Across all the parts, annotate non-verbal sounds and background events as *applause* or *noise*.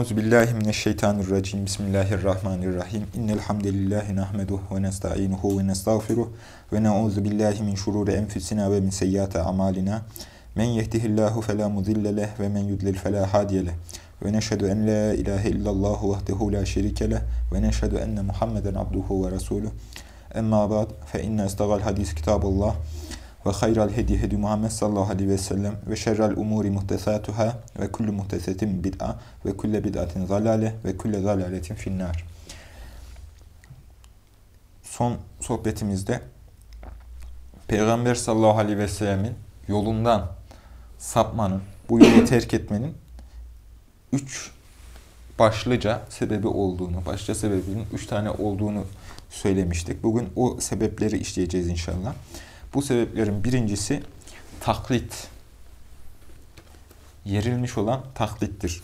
Euzubillahimineşşeytanirracim. Bismillahirrahmanirrahim. İnnel hamdelellahi nahmeduhu ve nestainuhu ve nestağfiruh ve na'udzu billahi min şururi enfusina ve min seyyiati amalina. Men yehdihillahu fela mudille leh ve men yudlil fela hadiye leh. Ve neşhedü en la ilahe illallah vahdehu la şerike leh ve neşhedü enne Muhammeden abduhu ve resuluh. Emma ba'd fe inne istagal hadis kitabullah ve hayral hedi hedi Muhammed sallallahu aleyhi ve sellem ve şerrel umuri muhtesatuhâ ve kullu muhtesetin bid'a ve kulle bid'atin zalale ve kulle zalaletin finnar. Son sohbetimizde Peygamber sallallahu aleyhi ve sellemin yolundan sapmanın, bu yolu *coughs* terk etmenin üç başlıca sebebi olduğunu, başlıca sebebinin üç tane olduğunu söylemiştik. Bugün o sebepleri işleyeceğiz inşallah. Bu sebeplerin birincisi taklit. Yerilmiş olan taklittir.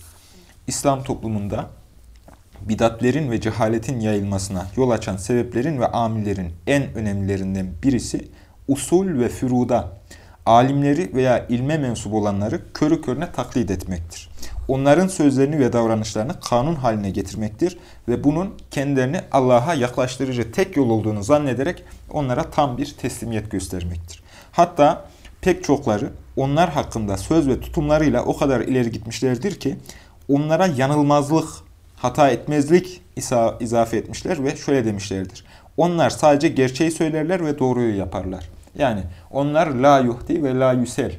İslam toplumunda bidatlerin ve cehaletin yayılmasına yol açan sebeplerin ve amillerin en önemlilerinden birisi usul ve füruda alimleri veya ilme mensup olanları körü körüne taklit etmektir. Onların sözlerini ve davranışlarını kanun haline getirmektir ve bunun kendilerini Allah'a yaklaştırıcı tek yol olduğunu zannederek onlara tam bir teslimiyet göstermektir. Hatta pek çokları onlar hakkında söz ve tutumlarıyla o kadar ileri gitmişlerdir ki onlara yanılmazlık, hata etmezlik izafe etmişler ve şöyle demişlerdir. Onlar sadece gerçeği söylerler ve doğruyu yaparlar. Yani onlar la yuhdi ve la yüsel.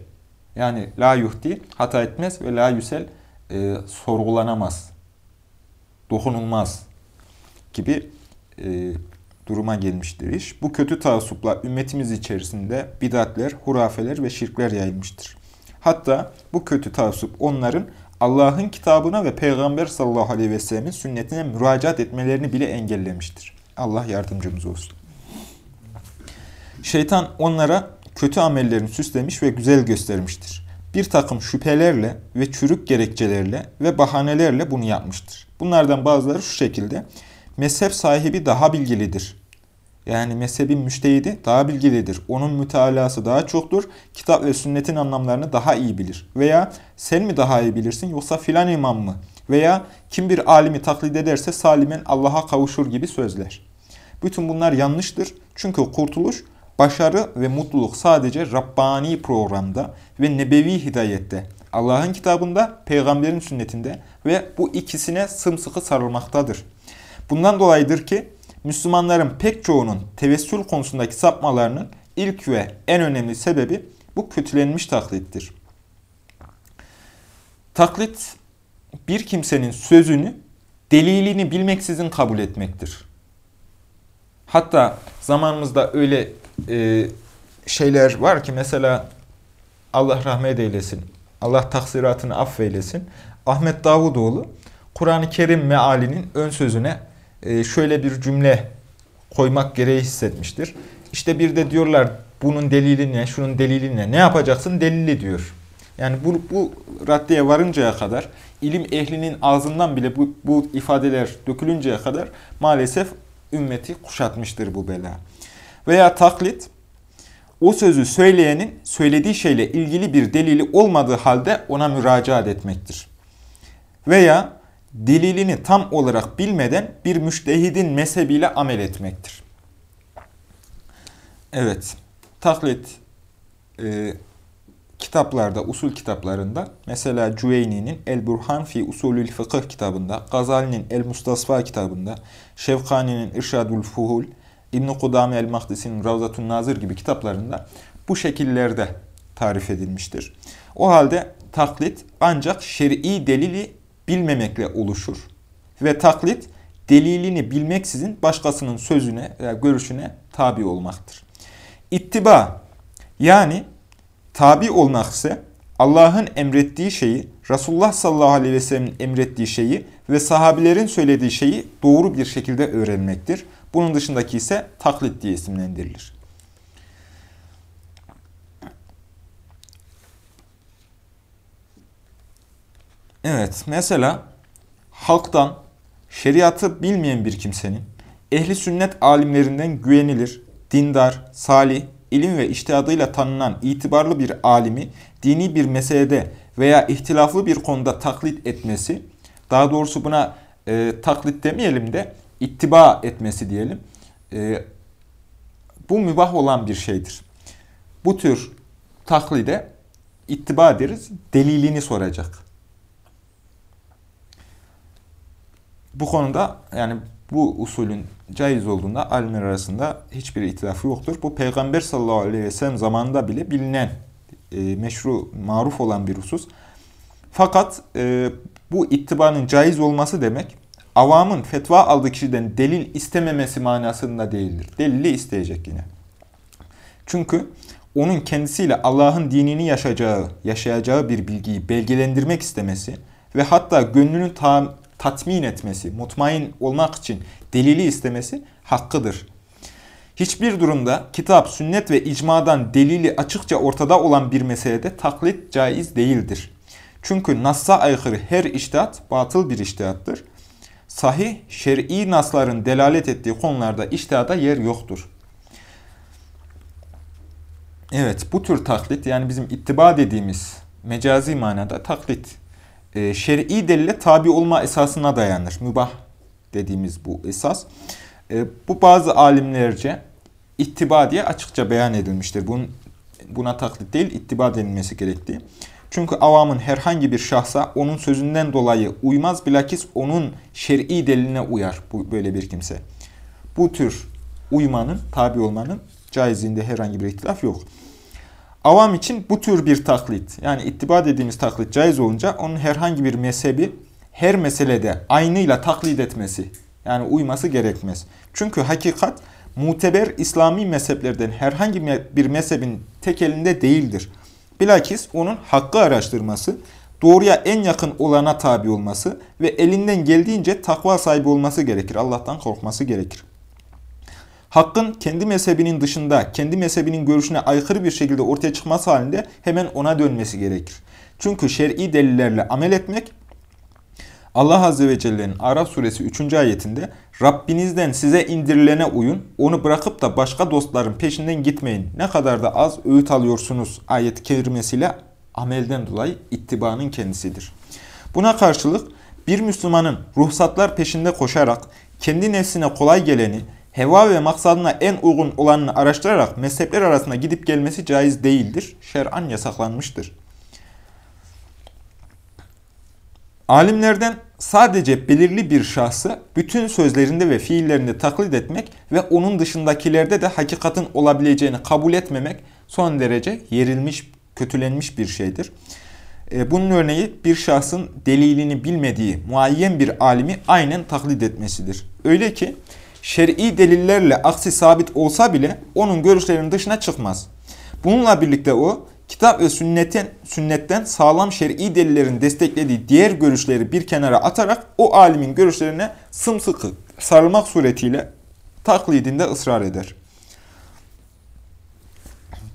Yani la yuhdi hata etmez ve la yüsel e, sorgulanamaz, dokunulmaz gibi e, duruma gelmiştir iş. Bu kötü taassupla ümmetimiz içerisinde bidatler, hurafeler ve şirkler yayılmıştır. Hatta bu kötü taassup onların Allah'ın kitabına ve Peygamber sallallahu aleyhi ve sellemin sünnetine müracaat etmelerini bile engellemiştir. Allah yardımcımız olsun. Şeytan onlara kötü amellerini süslemiş ve güzel göstermiştir. Bir takım şüphelerle ve çürük gerekçelerle ve bahanelerle bunu yapmıştır. Bunlardan bazıları şu şekilde. Mezhep sahibi daha bilgilidir. Yani mezhebin müştehidi daha bilgilidir. Onun mütalası daha çoktur. Kitap ve sünnetin anlamlarını daha iyi bilir. Veya sen mi daha iyi bilirsin yoksa filan imam mı? Veya kim bir alimi taklit ederse salimen Allah'a kavuşur gibi sözler. Bütün bunlar yanlıştır. Çünkü kurtuluş Başarı ve mutluluk sadece Rabbani programda ve nebevi hidayette, Allah'ın kitabında, peygamberin sünnetinde ve bu ikisine sımsıkı sarılmaktadır. Bundan dolayıdır ki Müslümanların pek çoğunun tevessül konusundaki sapmalarının ilk ve en önemli sebebi bu kötülenmiş taklittir. Taklit bir kimsenin sözünü delilini bilmeksizin kabul etmektir. Hatta zamanımızda öyle e, şeyler var ki mesela Allah rahmet eylesin, Allah taksiratını affeylesin. Ahmet Davutoğlu Kur'an-ı Kerim mealinin ön sözüne e, şöyle bir cümle koymak gereği hissetmiştir. İşte bir de diyorlar bunun delili ne, şunun delili ne, ne yapacaksın delili diyor. Yani bu, bu raddeye varıncaya kadar, ilim ehlinin ağzından bile bu, bu ifadeler dökülünceye kadar maalesef ümmeti kuşatmıştır bu bela. Veya taklit, o sözü söyleyenin söylediği şeyle ilgili bir delili olmadığı halde ona müracaat etmektir. Veya delilini tam olarak bilmeden bir müştehidin mezhebiyle amel etmektir. Evet, taklit e, kitaplarda, usul kitaplarında mesela Cüveyni'nin El-Burhan fi Usulül Fıkıh kitabında, Gazali'nin El-Mustasfa kitabında, Şevkani'nin İrşadül Fuhul, İbn-i Kudame el-Mahdisi'nin Ravzatun Nazır gibi kitaplarında bu şekillerde tarif edilmiştir. O halde taklit ancak şer'i delili bilmemekle oluşur. Ve taklit delilini bilmeksizin başkasının sözüne veya görüşüne tabi olmaktır. İttiba yani tabi olmak ise Allah'ın emrettiği şeyi, Resulullah sallallahu aleyhi ve sellem'in emrettiği şeyi ve sahabilerin söylediği şeyi doğru bir şekilde öğrenmektir. Bunun dışındaki ise taklit diye isimlendirilir. Evet, mesela halktan şeriatı bilmeyen bir kimsenin ehli sünnet alimlerinden güvenilir, dindar, salih, ilim ve iştihadıyla tanınan itibarlı bir alimi dini bir meselede veya ihtilaflı bir konuda taklit etmesi, Daha doğrusu buna e, taklit demeyelim de ittiba etmesi diyelim. E, bu mübah olan bir şeydir. Bu tür taklide ittiba deriz, delilini soracak. Bu konuda yani bu usulün caiz olduğunda alimler arasında hiçbir itilafı yoktur. Bu Peygamber sallallahu aleyhi ve sellem zamanında bile bilinen, e, meşru, maruf olan bir husus. Fakat e, bu ittibanın caiz olması demek, avamın fetva aldığı kişiden delil istememesi manasında değildir. Delili isteyecek yine. Çünkü onun kendisiyle Allah'ın dinini yaşayacağı, yaşayacağı bir bilgiyi belgelendirmek istemesi ve hatta gönlünü ta tatmin etmesi, mutmain olmak için delili istemesi hakkıdır. Hiçbir durumda kitap, sünnet ve icmadan delili açıkça ortada olan bir meselede taklit caiz değildir. Çünkü Nas'a aykırı her iştihat batıl bir iştihattır. Sahih, şer'i nasların delalet ettiği konularda iştihada yer yoktur. Evet, bu tür taklit yani bizim ittiba dediğimiz mecazi manada taklit. E, şer'i delile tabi olma esasına dayanır. Mübah dediğimiz bu esas. E, bu bazı alimlerce ittiba diye açıkça beyan edilmiştir. Bunun, buna taklit değil, ittiba denilmesi gerektiği. Çünkü avamın herhangi bir şahsa onun sözünden dolayı uymaz, bilakis onun şer'i deliline uyar bu, böyle bir kimse. Bu tür uymanın, tabi olmanın caizliğinde herhangi bir ihtilaf yok. Avam için bu tür bir taklit, yani ittiba dediğimiz taklit caiz olunca onun herhangi bir mezhebi her meselede aynıyla taklit etmesi, yani uyması gerekmez. Çünkü hakikat muteber İslami mezheplerden herhangi bir mezhebin tek elinde değildir. Bilakis onun hakkı araştırması, doğruya en yakın olana tabi olması ve elinden geldiğince takva sahibi olması gerekir. Allah'tan korkması gerekir. Hakkın kendi mezhebinin dışında, kendi mezhebinin görüşüne aykırı bir şekilde ortaya çıkması halinde hemen ona dönmesi gerekir. Çünkü şer'i delillerle amel etmek, Allah Azze ve Celle'nin Araf suresi 3. ayetinde Rabbinizden size indirilene uyun, onu bırakıp da başka dostların peşinden gitmeyin. Ne kadar da az öğüt alıyorsunuz ayet kerimesiyle amelden dolayı ittibanın kendisidir. Buna karşılık bir Müslümanın ruhsatlar peşinde koşarak kendi nefsine kolay geleni, heva ve maksadına en uygun olanını araştırarak mezhepler arasında gidip gelmesi caiz değildir. Şer'an yasaklanmıştır. Alimlerden sadece belirli bir şahsı bütün sözlerinde ve fiillerinde taklit etmek ve onun dışındakilerde de hakikatin olabileceğini kabul etmemek son derece yerilmiş, kötülenmiş bir şeydir. E, bunun örneği bir şahsın delilini bilmediği muayyen bir alimi aynen taklit etmesidir. Öyle ki şer'i delillerle aksi sabit olsa bile onun görüşlerinin dışına çıkmaz. Bununla birlikte o kitap ve sünnetin, sünnetten sağlam şer'i delillerin desteklediği diğer görüşleri bir kenara atarak o alimin görüşlerine sımsıkı sarılmak suretiyle taklidinde ısrar eder.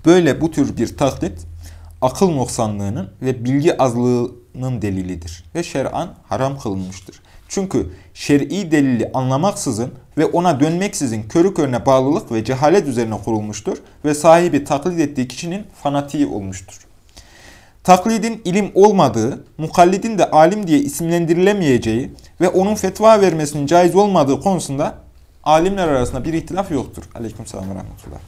Böyle bu tür bir taklit akıl noksanlığının ve bilgi azlığının delilidir ve şer'an haram kılınmıştır. Çünkü şer'i delili anlamaksızın ve ona dönmeksizin körü körüne bağlılık ve cehalet üzerine kurulmuştur ve sahibi taklit ettiği kişinin fanatiği olmuştur. Taklidin ilim olmadığı, mukallidin de alim diye isimlendirilemeyeceği ve onun fetva vermesinin caiz olmadığı konusunda alimler arasında bir ihtilaf yoktur. Aleyküm selam ve rahmetullah.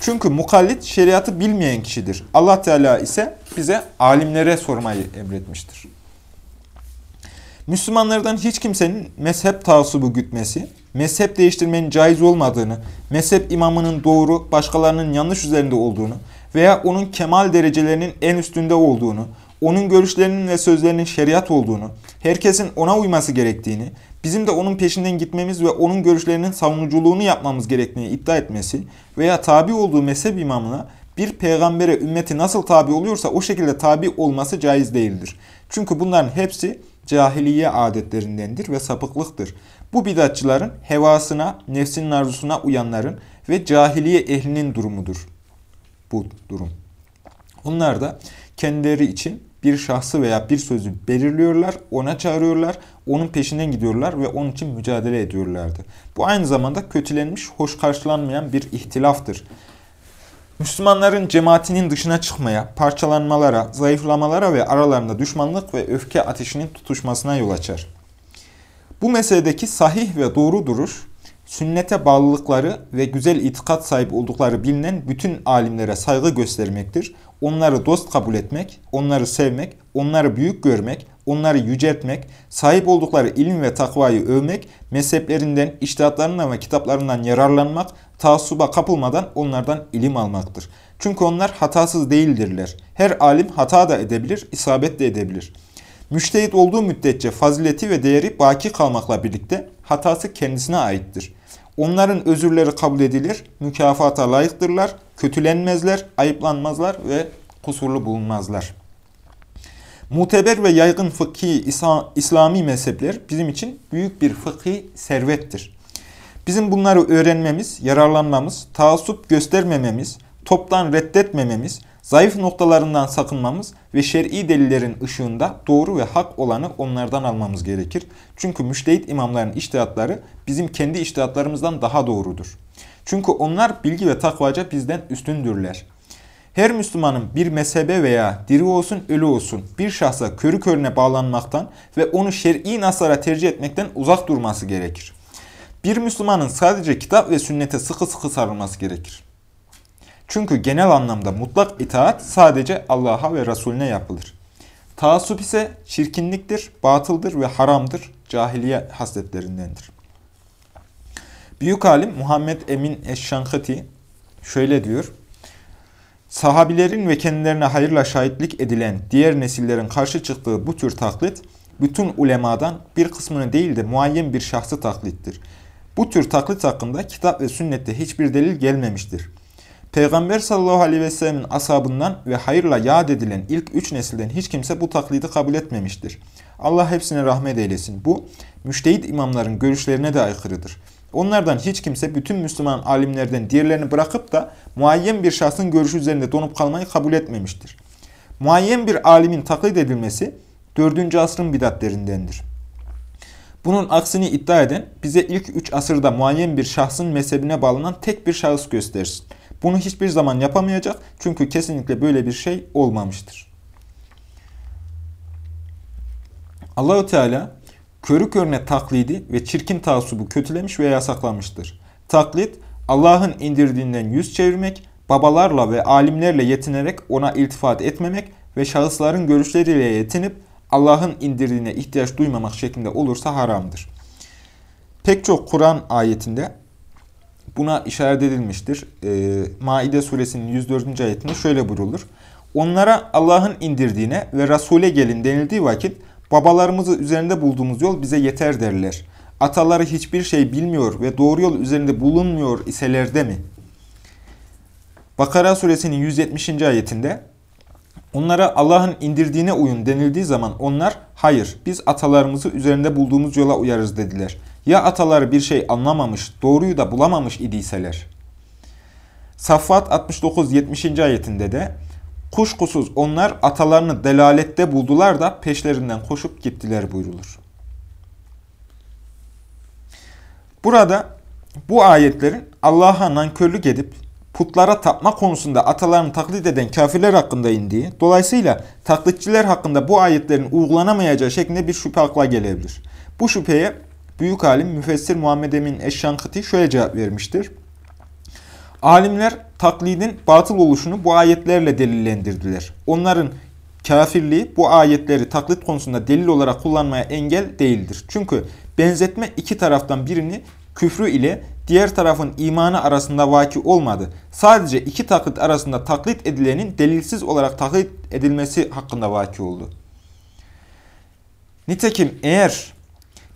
Çünkü mukallit şeriatı bilmeyen kişidir. Allah Teala ise bize alimlere sormayı emretmiştir. Müslümanlardan hiç kimsenin mezhep taasubu gütmesi, mezhep değiştirmenin caiz olmadığını, mezhep imamının doğru, başkalarının yanlış üzerinde olduğunu veya onun kemal derecelerinin en üstünde olduğunu, onun görüşlerinin ve sözlerinin şeriat olduğunu, herkesin ona uyması gerektiğini, bizim de onun peşinden gitmemiz ve onun görüşlerinin savunuculuğunu yapmamız gerektiğini iddia etmesi veya tabi olduğu mezhep imamına bir peygambere ümmeti nasıl tabi oluyorsa o şekilde tabi olması caiz değildir. Çünkü bunların hepsi cahiliye adetlerindendir ve sapıklıktır. Bu bidatçıların hevasına, nefsinin arzusuna uyanların ve cahiliye ehlinin durumudur. Bu durum. Onlar da kendileri için bir şahsı veya bir sözü belirliyorlar, ona çağırıyorlar, onun peşinden gidiyorlar ve onun için mücadele ediyorlardı. Bu aynı zamanda kötülenmiş, hoş karşılanmayan bir ihtilaftır. Müslümanların cemaatinin dışına çıkmaya, parçalanmalara, zayıflamalara ve aralarında düşmanlık ve öfke ateşinin tutuşmasına yol açar. Bu meseledeki sahih ve doğru duruş, sünnete bağlılıkları ve güzel itikat sahibi oldukları bilinen bütün alimlere saygı göstermektir. Onları dost kabul etmek, onları sevmek, onları büyük görmek, onları yüceltmek, sahip oldukları ilim ve takvayı övmek, mezheplerinden, iştihatlarından ve kitaplarından yararlanmak, taassuba kapılmadan onlardan ilim almaktır. Çünkü onlar hatasız değildirler. Her alim hata da edebilir, isabet de edebilir. Müştehit olduğu müddetçe fazileti ve değeri baki kalmakla birlikte hatası kendisine aittir. Onların özürleri kabul edilir, mükafata layıktırlar, kötülenmezler, ayıplanmazlar ve kusurlu bulunmazlar. Muteber ve yaygın fıkhi İslami mezhepler bizim için büyük bir fıkhi servettir. Bizim bunları öğrenmemiz, yararlanmamız, taassup göstermememiz, toptan reddetmememiz, zayıf noktalarından sakınmamız ve şer'i delillerin ışığında doğru ve hak olanı onlardan almamız gerekir. Çünkü müştehit imamların iştihatları bizim kendi iştihatlarımızdan daha doğrudur. Çünkü onlar bilgi ve takvaca bizden üstündürler. Her Müslümanın bir mezhebe veya diri olsun ölü olsun bir şahsa körü körüne bağlanmaktan ve onu şer'i nasara tercih etmekten uzak durması gerekir. Bir Müslümanın sadece kitap ve sünnete sıkı sıkı sarılması gerekir. Çünkü genel anlamda mutlak itaat sadece Allah'a ve Resulüne yapılır. Taassup ise çirkinliktir, batıldır ve haramdır, cahiliye hasletlerindendir. Büyük alim Muhammed Emin Eşşankati şöyle diyor. Sahabilerin ve kendilerine hayırla şahitlik edilen diğer nesillerin karşı çıktığı bu tür taklit, bütün ulemadan bir kısmını değil de muayyen bir şahsı taklittir. Bu tür taklit hakkında kitap ve sünnette hiçbir delil gelmemiştir. Peygamber sallallahu aleyhi ve sellemin ashabından ve hayırla yad edilen ilk üç nesilden hiç kimse bu taklidi kabul etmemiştir. Allah hepsine rahmet eylesin. Bu, müştehit imamların görüşlerine de aykırıdır. Onlardan hiç kimse bütün Müslüman alimlerden diğerlerini bırakıp da muayyen bir şahsın görüşü üzerinde donup kalmayı kabul etmemiştir. Muayyen bir alimin taklit edilmesi 4. asrın bidatlerindendir. Bunun aksini iddia eden bize ilk 3 asırda muayyen bir şahsın mezhebine bağlanan tek bir şahıs göstersin. Bunu hiçbir zaman yapamayacak çünkü kesinlikle böyle bir şey olmamıştır. Allahü Teala körü körüne taklidi ve çirkin taassubu kötülemiş ve yasaklamıştır. Taklit, Allah'ın indirdiğinden yüz çevirmek, babalarla ve alimlerle yetinerek ona iltifat etmemek ve şahısların görüşleriyle yetinip Allah'ın indirdiğine ihtiyaç duymamak şeklinde olursa haramdır. Pek çok Kur'an ayetinde buna işaret edilmiştir. E, Maide suresinin 104. ayetinde şöyle buyrulur. Onlara Allah'ın indirdiğine ve Resul'e gelin denildiği vakit babalarımızı üzerinde bulduğumuz yol bize yeter derler. Ataları hiçbir şey bilmiyor ve doğru yol üzerinde bulunmuyor iseler mi? Bakara suresinin 170. ayetinde Onlara Allah'ın indirdiğine uyun denildiği zaman onlar hayır biz atalarımızı üzerinde bulduğumuz yola uyarız dediler. Ya ataları bir şey anlamamış, doğruyu da bulamamış idiyseler. Saffat 69-70. ayetinde de kuşkusuz onlar atalarını delalette buldular da peşlerinden koşup gittiler buyrulur. Burada bu ayetlerin Allah'a nankörlük edip putlara tapma konusunda atalarını taklit eden kafirler hakkında indiği, dolayısıyla taklitçiler hakkında bu ayetlerin uygulanamayacağı şeklinde bir şüphe akla gelebilir. Bu şüpheye büyük alim müfessir Muhammed Emin Eşşankıti şöyle cevap vermiştir. Alimler taklidin batıl oluşunu bu ayetlerle delillendirdiler. Onların kafirliği bu ayetleri taklit konusunda delil olarak kullanmaya engel değildir. Çünkü benzetme iki taraftan birini küfrü ile diğer tarafın imanı arasında vaki olmadı. Sadece iki taklit arasında taklit edilenin delilsiz olarak taklit edilmesi hakkında vaki oldu. Nitekim eğer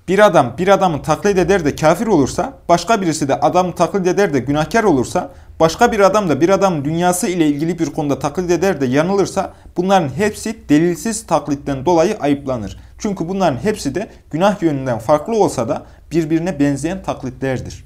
bir adam bir adamı taklit eder de kafir olursa, başka birisi de adamı taklit eder de günahkar olursa, başka bir adam da bir adam dünyası ile ilgili bir konuda taklit eder de yanılırsa, bunların hepsi delilsiz taklitten dolayı ayıplanır. Çünkü bunların hepsi de günah yönünden farklı olsa da birbirine benzeyen taklitlerdir.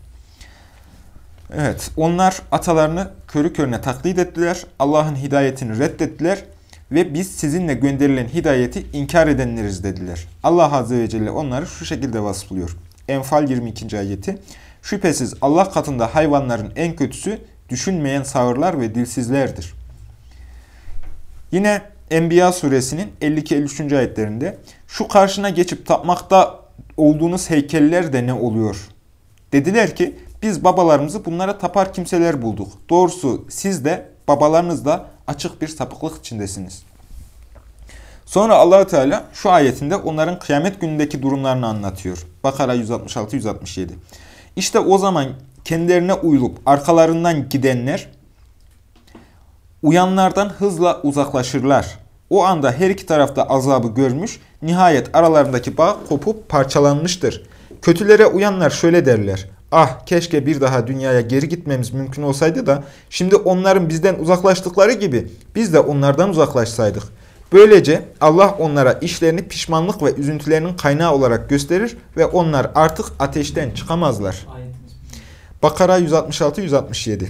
Evet, onlar atalarını körü körüne taklit ettiler, Allah'ın hidayetini reddettiler ve biz sizinle gönderilen hidayeti inkar edenleriz dediler. Allah Azze ve Celle onları şu şekilde vasıflıyor. Enfal 22. ayeti. Şüphesiz Allah katında hayvanların en kötüsü düşünmeyen sağırlar ve dilsizlerdir. Yine Enbiya suresinin 52-53. ayetlerinde şu karşına geçip tapmakta olduğunuz heykeller de ne oluyor? Dediler ki biz babalarımızı bunlara tapar kimseler bulduk. Doğrusu siz de babalarınız da açık bir sapıklık içindesiniz. Sonra Allahü Teala şu ayetinde onların kıyamet günündeki durumlarını anlatıyor. Bakara 166-167. İşte o zaman kendilerine uyulup arkalarından gidenler uyanlardan hızla uzaklaşırlar. O anda her iki tarafta azabı görmüş, nihayet aralarındaki bağ kopup parçalanmıştır. Kötülere uyanlar şöyle derler. Ah keşke bir daha dünyaya geri gitmemiz mümkün olsaydı da şimdi onların bizden uzaklaştıkları gibi biz de onlardan uzaklaşsaydık. Böylece Allah onlara işlerini pişmanlık ve üzüntülerinin kaynağı olarak gösterir ve onlar artık ateşten çıkamazlar. Bakara 166-167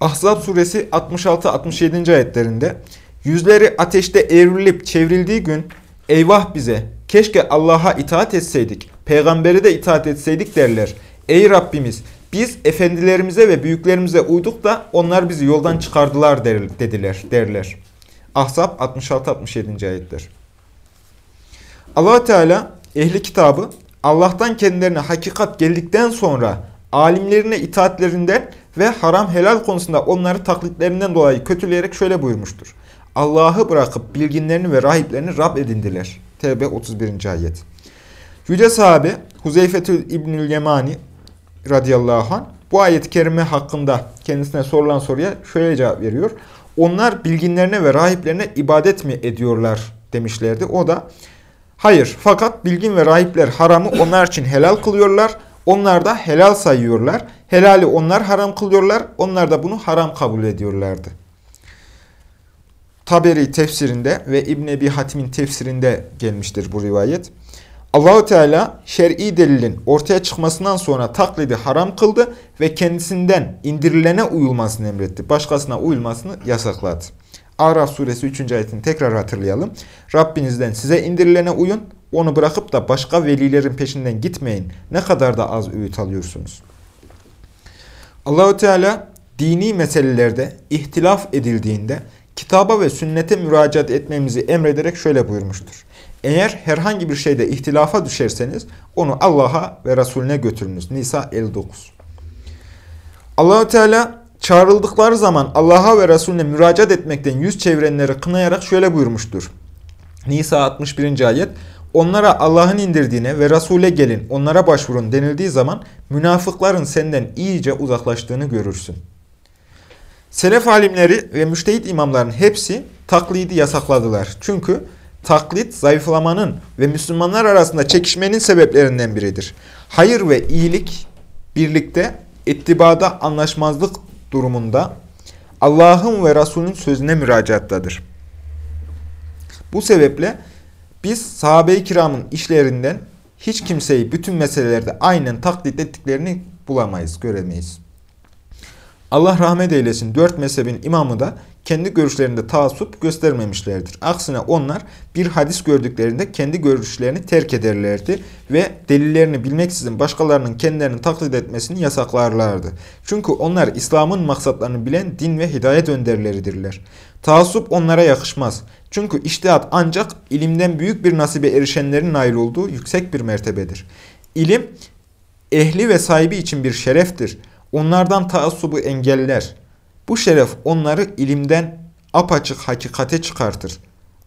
Ahzab suresi 66-67. ayetlerinde yüzleri ateşte evrilip çevrildiği gün eyvah bize keşke Allah'a itaat etseydik, peygamberi de itaat etseydik derler. Ey Rabbimiz biz efendilerimize ve büyüklerimize uyduk da onlar bizi yoldan çıkardılar der, dediler derler. Ahzab 66-67. ayetler. allah Teala ehli kitabı Allah'tan kendilerine hakikat geldikten sonra alimlerine itaatlerinden ve haram helal konusunda onları taklitlerinden dolayı kötüleyerek şöyle buyurmuştur. Allah'ı bırakıp bilginlerini ve rahiplerini Rab edindiler. Tevbe 31. ayet. Yüce sahabe Huzeyfetül İbnül Yemani radıyallahu anh bu ayet-i kerime hakkında kendisine sorulan soruya şöyle cevap veriyor. Onlar bilginlerine ve rahiplerine ibadet mi ediyorlar demişlerdi. O da hayır fakat bilgin ve rahipler haramı onlar için helal kılıyorlar. Onlar da helal sayıyorlar. Helali onlar haram kılıyorlar. Onlar da bunu haram kabul ediyorlardı. Taberi tefsirinde ve İbn Ebi Hatim'in tefsirinde gelmiştir bu rivayet. Allahu Teala şer'i delilin ortaya çıkmasından sonra taklidi haram kıldı ve kendisinden indirilene uyulmasını emretti. Başkasına uyulmasını yasakladı. Araf suresi 3. ayetini tekrar hatırlayalım. Rabbinizden size indirilene uyun, onu bırakıp da başka velilerin peşinden gitmeyin. Ne kadar da az öğüt alıyorsunuz. Allahu Teala dini meselelerde ihtilaf edildiğinde kitaba ve sünnete müracaat etmemizi emrederek şöyle buyurmuştur. Eğer herhangi bir şeyde ihtilafa düşerseniz onu Allah'a ve Resulüne götürünüz. Nisa 59. Allahu Teala çağrıldıkları zaman Allah'a ve Resulüne müracaat etmekten yüz çevirenleri kınayarak şöyle buyurmuştur. Nisa 61. ayet Onlara Allah'ın indirdiğine ve Resul'e gelin, onlara başvurun denildiği zaman münafıkların senden iyice uzaklaştığını görürsün. Selef alimleri ve müştehit imamların hepsi taklidi yasakladılar. Çünkü taklit zayıflamanın ve Müslümanlar arasında çekişmenin sebeplerinden biridir. Hayır ve iyilik birlikte ittibada anlaşmazlık durumunda Allah'ın ve Resulünün sözüne müracaattadır. Bu sebeple biz sahabe-i kiramın işlerinden hiç kimseyi bütün meselelerde aynen taklit ettiklerini bulamayız, göremeyiz. Allah rahmet eylesin dört mezhebin imamı da kendi görüşlerinde taassup göstermemişlerdir. Aksine onlar bir hadis gördüklerinde kendi görüşlerini terk ederlerdi ve delillerini bilmeksizin başkalarının kendilerini taklit etmesini yasaklarlardı. Çünkü onlar İslam'ın maksatlarını bilen din ve hidayet önderleridirler. Taassup onlara yakışmaz. Çünkü iştihat ancak ilimden büyük bir nasibe erişenlerin nail olduğu yüksek bir mertebedir. İlim, ehli ve sahibi için bir şereftir. Onlardan taassubu engeller. Bu şeref onları ilimden apaçık hakikate çıkartır.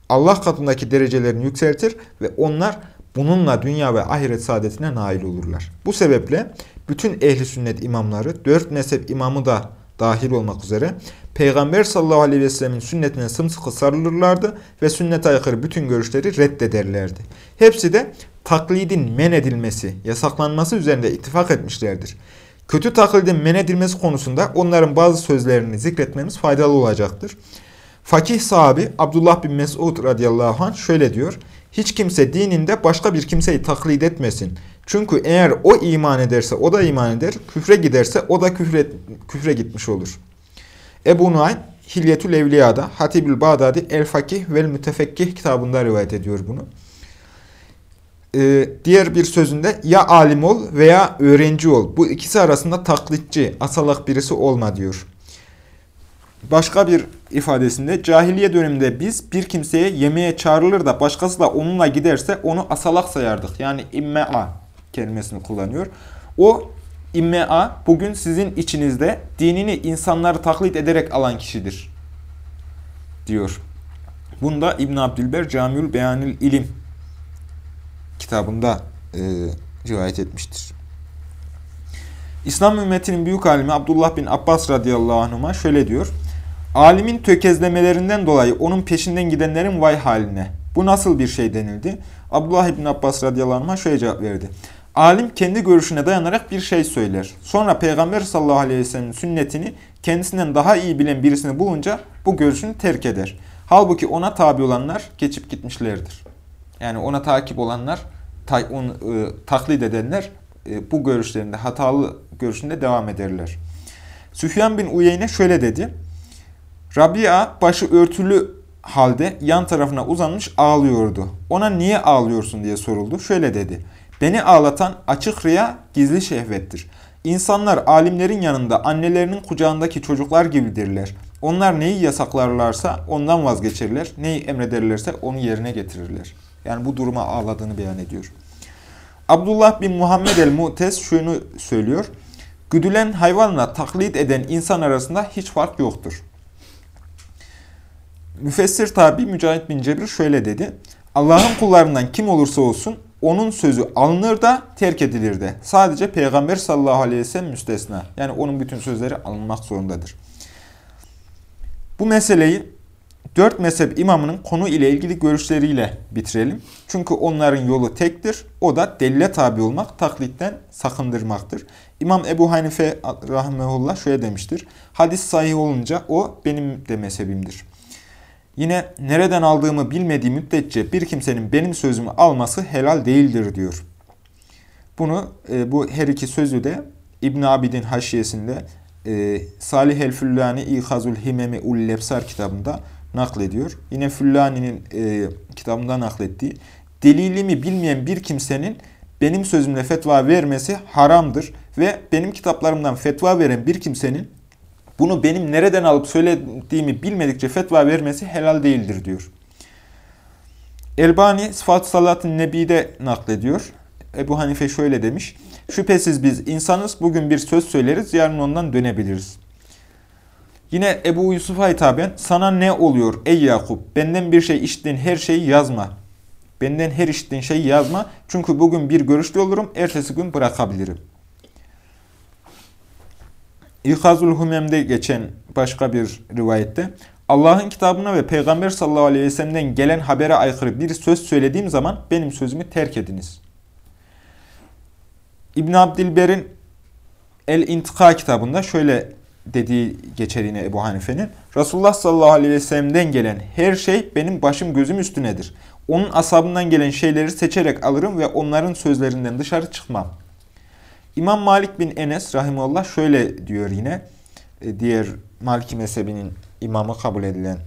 Allah katındaki derecelerini yükseltir ve onlar bununla dünya ve ahiret saadetine nail olurlar. Bu sebeple bütün ehli sünnet imamları, dört mezhep imamı da dahil olmak üzere Peygamber sallallahu aleyhi ve sellemin sünnetine sımsıkı sarılırlardı ve sünnet aykırı bütün görüşleri reddederlerdi. Hepsi de taklidin men edilmesi, yasaklanması üzerinde ittifak etmişlerdir. Kötü taklidin men edilmesi konusunda onların bazı sözlerini zikretmemiz faydalı olacaktır. Fakih sahabi Abdullah bin Mesud radıyallahu anh şöyle diyor. Hiç kimse dininde başka bir kimseyi taklit etmesin. Çünkü eğer o iman ederse o da iman eder, küfre giderse o da küfre, küfre gitmiş olur. Ebu Nuaym Hilyetül Evliya'da, Hatibül Bağdadi El Fakih vel Mütefekkih kitabında rivayet ediyor bunu. E, diğer bir sözünde ya alim ol veya öğrenci ol. Bu ikisi arasında taklitçi, asalak birisi olma diyor. Başka bir ifadesinde cahiliye döneminde biz bir kimseye yemeğe çağrılır da başkası da onunla giderse onu asalak sayardık. Yani imme'a kelimesini kullanıyor. O imme'a bugün sizin içinizde dinini insanları taklit ederek alan kişidir diyor. Bunda İbn Abdülber Camiül Beyanül İlim kitabında e, rivayet etmiştir. İslam ümmetinin büyük alimi Abdullah bin Abbas radıyallahu anhuma şöyle diyor. Alimin tökezlemelerinden dolayı onun peşinden gidenlerin vay haline. Bu nasıl bir şey denildi? Abdullah bin Abbas radıyallahu anhuma şöyle cevap verdi. Alim kendi görüşüne dayanarak bir şey söyler. Sonra Peygamber sallallahu aleyhi ve sellem'in sünnetini kendisinden daha iyi bilen birisini bulunca bu görüşünü terk eder. Halbuki ona tabi olanlar geçip gitmişlerdir. Yani ona takip olanlar, ta, onu, e, taklit edenler e, bu görüşlerinde, hatalı görüşünde devam ederler. Süfyan bin Uyeyne şöyle dedi. Rabia başı örtülü halde yan tarafına uzanmış ağlıyordu. Ona niye ağlıyorsun diye soruldu. Şöyle dedi. Beni ağlatan açık riya gizli şehvettir. İnsanlar alimlerin yanında annelerinin kucağındaki çocuklar gibidirler. Onlar neyi yasaklarlarsa ondan vazgeçerler, neyi emrederlerse onu yerine getirirler. Yani bu duruma ağladığını beyan ediyor. Abdullah bin Muhammed el-Mu'tez şunu söylüyor. Güdülen hayvanla taklit eden insan arasında hiç fark yoktur. Müfessir tabi Mücahit bin Cebir şöyle dedi. Allah'ın kullarından kim olursa olsun onun sözü alınır da terk edilir de. Sadece Peygamber sallallahu aleyhi ve sellem müstesna. Yani onun bütün sözleri alınmak zorundadır. Bu meseleyi dört mezhep imamının konu ile ilgili görüşleriyle bitirelim. Çünkü onların yolu tektir. O da delile tabi olmak, taklitten sakındırmaktır. İmam Ebu Hanife rahmetullah şöyle demiştir. Hadis sahih olunca o benim de mezhebimdir. Yine nereden aldığımı bilmediği müddetçe bir kimsenin benim sözümü alması helal değildir diyor. Bunu e, bu her iki sözü de İbn Abidin haşiyesinde e, Salih el-Füllani İhazul Himemi ul Lebsar kitabında naklediyor. Yine Füllani'nin e, kitabında naklettiği delilimi bilmeyen bir kimsenin benim sözümle fetva vermesi haramdır ve benim kitaplarımdan fetva veren bir kimsenin bunu benim nereden alıp söylediğimi bilmedikçe fetva vermesi helal değildir diyor. Elbani Sıfat-ı Salat-ı Nebi'de naklediyor. Ebu Hanife şöyle demiş. Şüphesiz biz insanız, bugün bir söz söyleriz, yarın ondan dönebiliriz. Yine Ebu Yusuf'a hitaben, sana ne oluyor ey Yakup? Benden bir şey işittiğin her şeyi yazma. Benden her işittiğin şeyi yazma. Çünkü bugün bir görüşlü olurum, ertesi gün bırakabilirim. İlkazul Humem'de geçen başka bir rivayette Allah'ın kitabına ve Peygamber sallallahu aleyhi ve sellem'den gelen habere aykırı bir söz söylediğim zaman benim sözümü terk ediniz. İbn Abdilber'in El-İntika kitabında şöyle dediği geçer yine Ebu Hanife'nin. Resulullah sallallahu aleyhi ve sellem'den gelen her şey benim başım gözüm üstünedir. Onun asabından gelen şeyleri seçerek alırım ve onların sözlerinden dışarı çıkmam. İmam Malik bin Enes rahimullah şöyle diyor yine. E, diğer Maliki mezhebinin imamı kabul edilen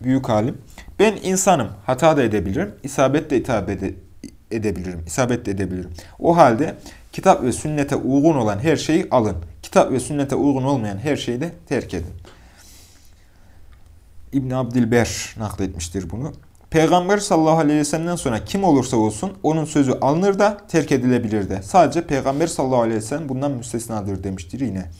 büyük alim. Ben insanım, hata da edebilirim, isabet de hitap ede edebilirim, isabet de edebilirim. O halde kitap ve sünnete uygun olan her şeyi alın. Kitap ve sünnete uygun olmayan her şeyi de terk edin. İbn Abdilber nakletmiştir bunu. Peygamber sallallahu aleyhi ve sellem'den sonra kim olursa olsun onun sözü alınır da terk edilebilir de. Sadece Peygamber sallallahu aleyhi ve sellem bundan müstesnadır demiştir yine.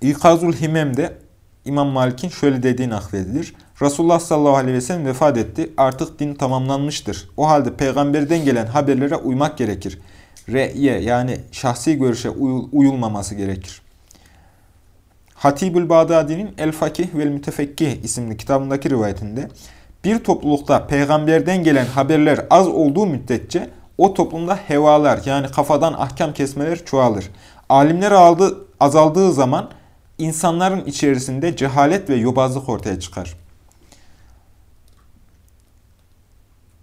İkazul Himem'de İmam Malik'in şöyle dediği nakledilir. Resulullah sallallahu aleyhi ve sellem vefat etti. Artık din tamamlanmıştır. O halde peygamberden gelen haberlere uymak gerekir. Re'ye yani şahsi görüşe uyulmaması gerekir. Hatibül Bağdadi'nin El Fakih ve Mütefekkih isimli kitabındaki rivayetinde bir toplulukta peygamberden gelen haberler az olduğu müddetçe o toplumda hevalar yani kafadan ahkam kesmeler çoğalır. Alimler aldı, azaldığı zaman insanların içerisinde cehalet ve yobazlık ortaya çıkar.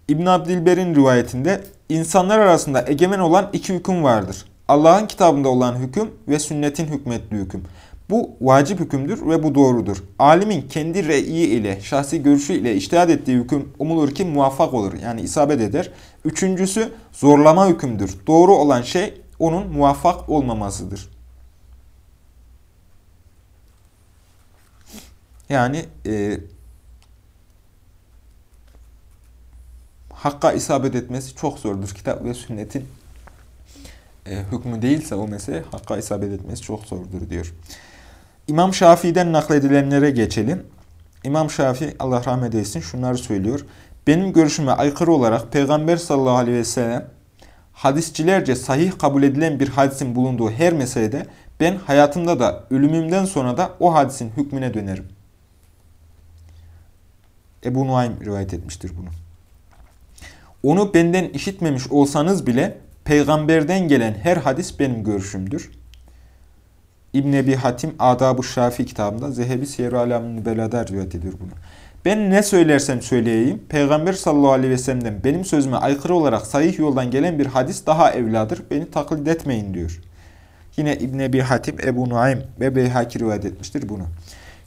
İbn Abdilber'in rivayetinde insanlar arasında egemen olan iki hüküm vardır. Allah'ın kitabında olan hüküm ve sünnetin hükmetli hüküm. Bu vacip hükümdür ve bu doğrudur. Alimin kendi reyi ile, şahsi görüşü ile iştihad ettiği hüküm umulur ki muvaffak olur. Yani isabet eder. Üçüncüsü zorlama hükümdür. Doğru olan şey onun muvaffak olmamasıdır. Yani e, hakka isabet etmesi çok zordur. Kitap ve sünnetin e, hükmü değilse o mesele hakka isabet etmesi çok zordur diyor. İmam Şafii'den nakledilenlere geçelim. İmam Şafii Allah rahmet eylesin şunları söylüyor. Benim görüşüme aykırı olarak Peygamber sallallahu aleyhi ve sellem hadisçilerce sahih kabul edilen bir hadisin bulunduğu her meselede ben hayatımda da ölümümden sonra da o hadisin hükmüne dönerim. Ebu Nuaym rivayet etmiştir bunu. Onu benden işitmemiş olsanız bile peygamberden gelen her hadis benim görüşümdür. İbn Ebi Hatim Adab-ı Şafi kitabında Zehebi Siyer-i Alam'ın Nübela'da rivayet ediyor bunu. Ben ne söylersem söyleyeyim, Peygamber sallallahu aleyhi ve sellem'den benim sözüme aykırı olarak sahih yoldan gelen bir hadis daha evladır. Beni taklit etmeyin diyor. Yine İbn Ebi Hatim, Ebu Nuaym ve Beyhaki rivayet etmiştir bunu.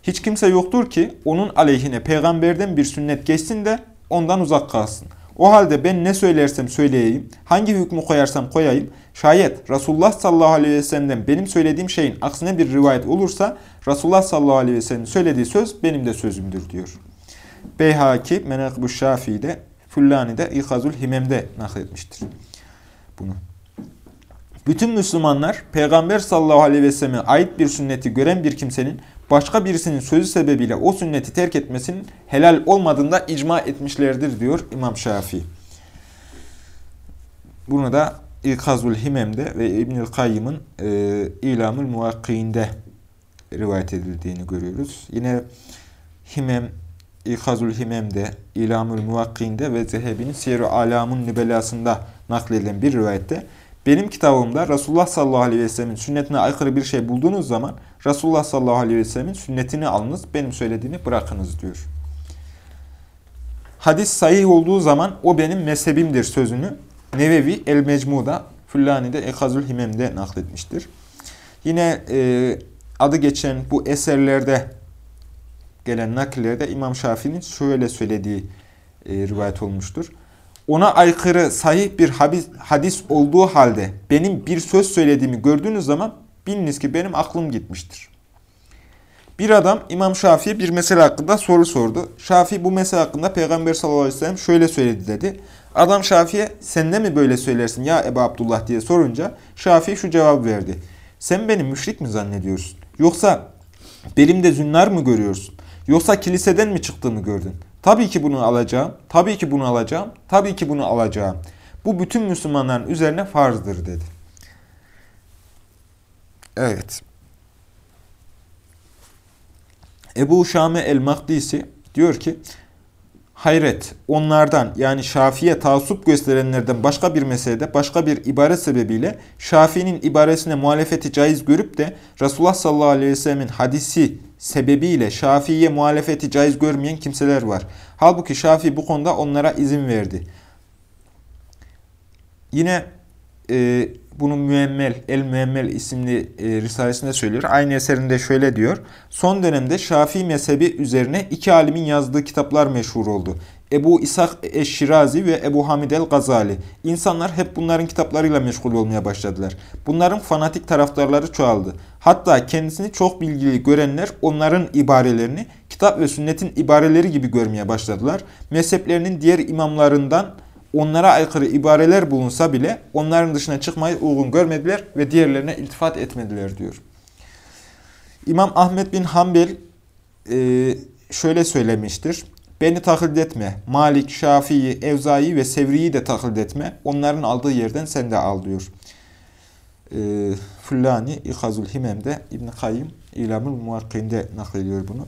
Hiç kimse yoktur ki onun aleyhine peygamberden bir sünnet geçsin de ondan uzak kalsın. O halde ben ne söylersem söyleyeyim, hangi hükmü koyarsam koyayım, şayet Resulullah sallallahu aleyhi ve sellem'den benim söylediğim şeyin aksine bir rivayet olursa, Resulullah sallallahu aleyhi ve sellem'in söylediği söz benim de sözümdür diyor. Beyhaki, Menakıb-ı Şafii'de, Füllani'de, İkazul Himem'de nakletmiştir bunu. Bütün Müslümanlar, Peygamber sallallahu aleyhi ve selleme ait bir sünneti gören bir kimsenin başka birisinin sözü sebebiyle o sünneti terk etmesinin helal olmadığında icma etmişlerdir diyor İmam Şafii. Bunu da İkazul Himem'de ve İbnül Kayyım'ın e, İlamül Muvakki'inde rivayet edildiğini görüyoruz. Yine Himem, İkazul Himem'de, İlamül Muvakki'inde ve Zehebi'nin Siyer-i Alam'ın Nübelasında nakledilen bir rivayette benim kitabımda Resulullah sallallahu aleyhi ve sellemin sünnetine aykırı bir şey bulduğunuz zaman Resulullah sallallahu aleyhi ve sellemin sünnetini alınız, benim söylediğimi bırakınız diyor. Hadis sahih olduğu zaman o benim mezhebimdir sözünü Nevevi El-Mecmu'da, Füllani'de Ekazül Himem'de nakletmiştir. Yine e, adı geçen bu eserlerde gelen nakillerde İmam Şafii'nin şöyle söylediği e, rivayet olmuştur ona aykırı sahih bir hadis olduğu halde benim bir söz söylediğimi gördüğünüz zaman biliniz ki benim aklım gitmiştir. Bir adam İmam Şafii'ye bir mesele hakkında soru sordu. Şafii bu mesele hakkında Peygamber sallallahu aleyhi ve sellem şöyle söyledi dedi. Adam Şafii'ye sen de mi böyle söylersin ya Ebu Abdullah diye sorunca Şafii şu cevap verdi. Sen beni müşrik mi zannediyorsun? Yoksa belimde zünnar mı görüyorsun? Yoksa kiliseden mi çıktığımı gördün? Tabii ki bunu alacağım, tabii ki bunu alacağım, tabii ki bunu alacağım. Bu bütün Müslümanların üzerine farzdır dedi. Evet. Ebu Şame el-Mahdisi diyor ki, Hayret, onlardan yani Şafi'ye taassup gösterenlerden başka bir meselede başka bir ibare sebebiyle Şafi'nin ibaresine muhalefeti caiz görüp de Resulullah sallallahu aleyhi ve sellemin hadisi sebebiyle Şafii'ye muhalefeti caiz görmeyen kimseler var. Halbuki Şafii bu konuda onlara izin verdi. Yine e, bunu Müemmel, El Müemmel isimli e, risalesinde söylüyor. Aynı eserinde şöyle diyor. Son dönemde Şafii mezhebi üzerine iki alimin yazdığı kitaplar meşhur oldu. Ebu İshak Eşşirazi ve Ebu Hamid el-Gazali. İnsanlar hep bunların kitaplarıyla meşgul olmaya başladılar. Bunların fanatik taraftarları çoğaldı. Hatta kendisini çok bilgili görenler onların ibarelerini kitap ve sünnetin ibareleri gibi görmeye başladılar. Mezheplerinin diğer imamlarından onlara aykırı ibareler bulunsa bile onların dışına çıkmayı uygun görmediler ve diğerlerine iltifat etmediler diyor. İmam Ahmet bin Hanbel e, şöyle söylemiştir. Beni taklit etme. Malik, Şafii, Evzai ve Sevri'yi de taklit etme. Onların aldığı yerden sen de al diyor. E, Fullani, İkazul Himem'de, İbn-i Kayyım, İlamül Muhakkinde naklediyor bunu.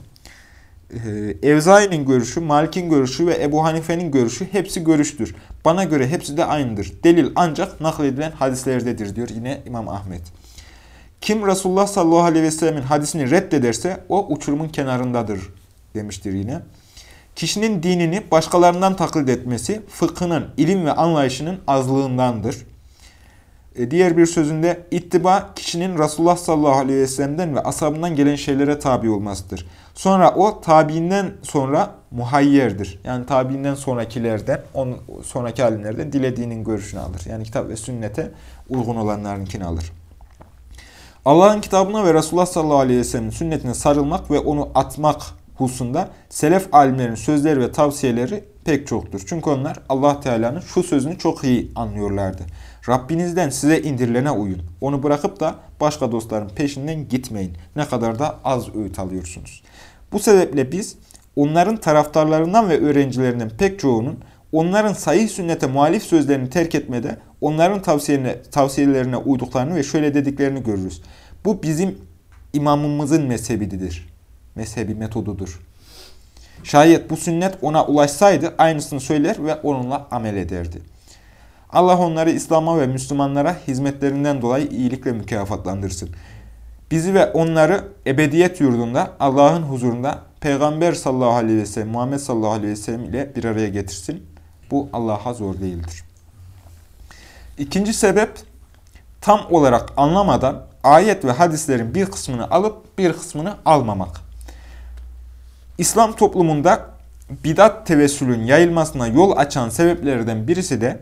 E, Evzai'nin görüşü, Malik'in görüşü ve Ebu Hanife'nin görüşü hepsi görüştür. Bana göre hepsi de aynıdır. Delil ancak nakledilen hadislerdedir diyor yine İmam Ahmet. Kim Resulullah sallallahu aleyhi ve sellemin hadisini reddederse o uçurumun kenarındadır demiştir yine. Kişinin dinini başkalarından taklit etmesi fıkhının, ilim ve anlayışının azlığındandır. E, diğer bir sözünde ittiba kişinin Resulullah sallallahu aleyhi ve sellem'den ve ashabından gelen şeylere tabi olmasıdır. Sonra o tabiinden sonra muhayyerdir. Yani tabiinden sonrakilerden, on, sonraki alimlerden dilediğinin görüşünü alır. Yani kitap ve sünnete uygun olanlarınkini alır. Allah'ın kitabına ve Resulullah sallallahu aleyhi ve sellem'in sünnetine sarılmak ve onu atmak hususunda selef alimlerin sözleri ve tavsiyeleri pek çoktur. Çünkü onlar Allah Teala'nın şu sözünü çok iyi anlıyorlardı. Rabbinizden size indirilene uyun. Onu bırakıp da başka dostların peşinden gitmeyin. Ne kadar da az öğüt alıyorsunuz. Bu sebeple biz onların taraftarlarından ve öğrencilerinden pek çoğunun onların sahih sünnete muhalif sözlerini terk etmede onların tavsiyelerine, tavsiyelerine uyduklarını ve şöyle dediklerini görürüz. Bu bizim imamımızın mezhebidir. Mezhebi metodudur. Şayet bu sünnet ona ulaşsaydı aynısını söyler ve onunla amel ederdi. Allah onları İslam'a ve Müslümanlara hizmetlerinden dolayı iyilikle mükafatlandırsın. Bizi ve onları ebediyet yurdunda Allah'ın huzurunda Peygamber sallallahu aleyhi ve sellem, Muhammed sallallahu aleyhi ve sellem ile bir araya getirsin. Bu Allah'a zor değildir. İkinci sebep tam olarak anlamadan ayet ve hadislerin bir kısmını alıp bir kısmını almamak. İslam toplumunda bidat tevessülün yayılmasına yol açan sebeplerden birisi de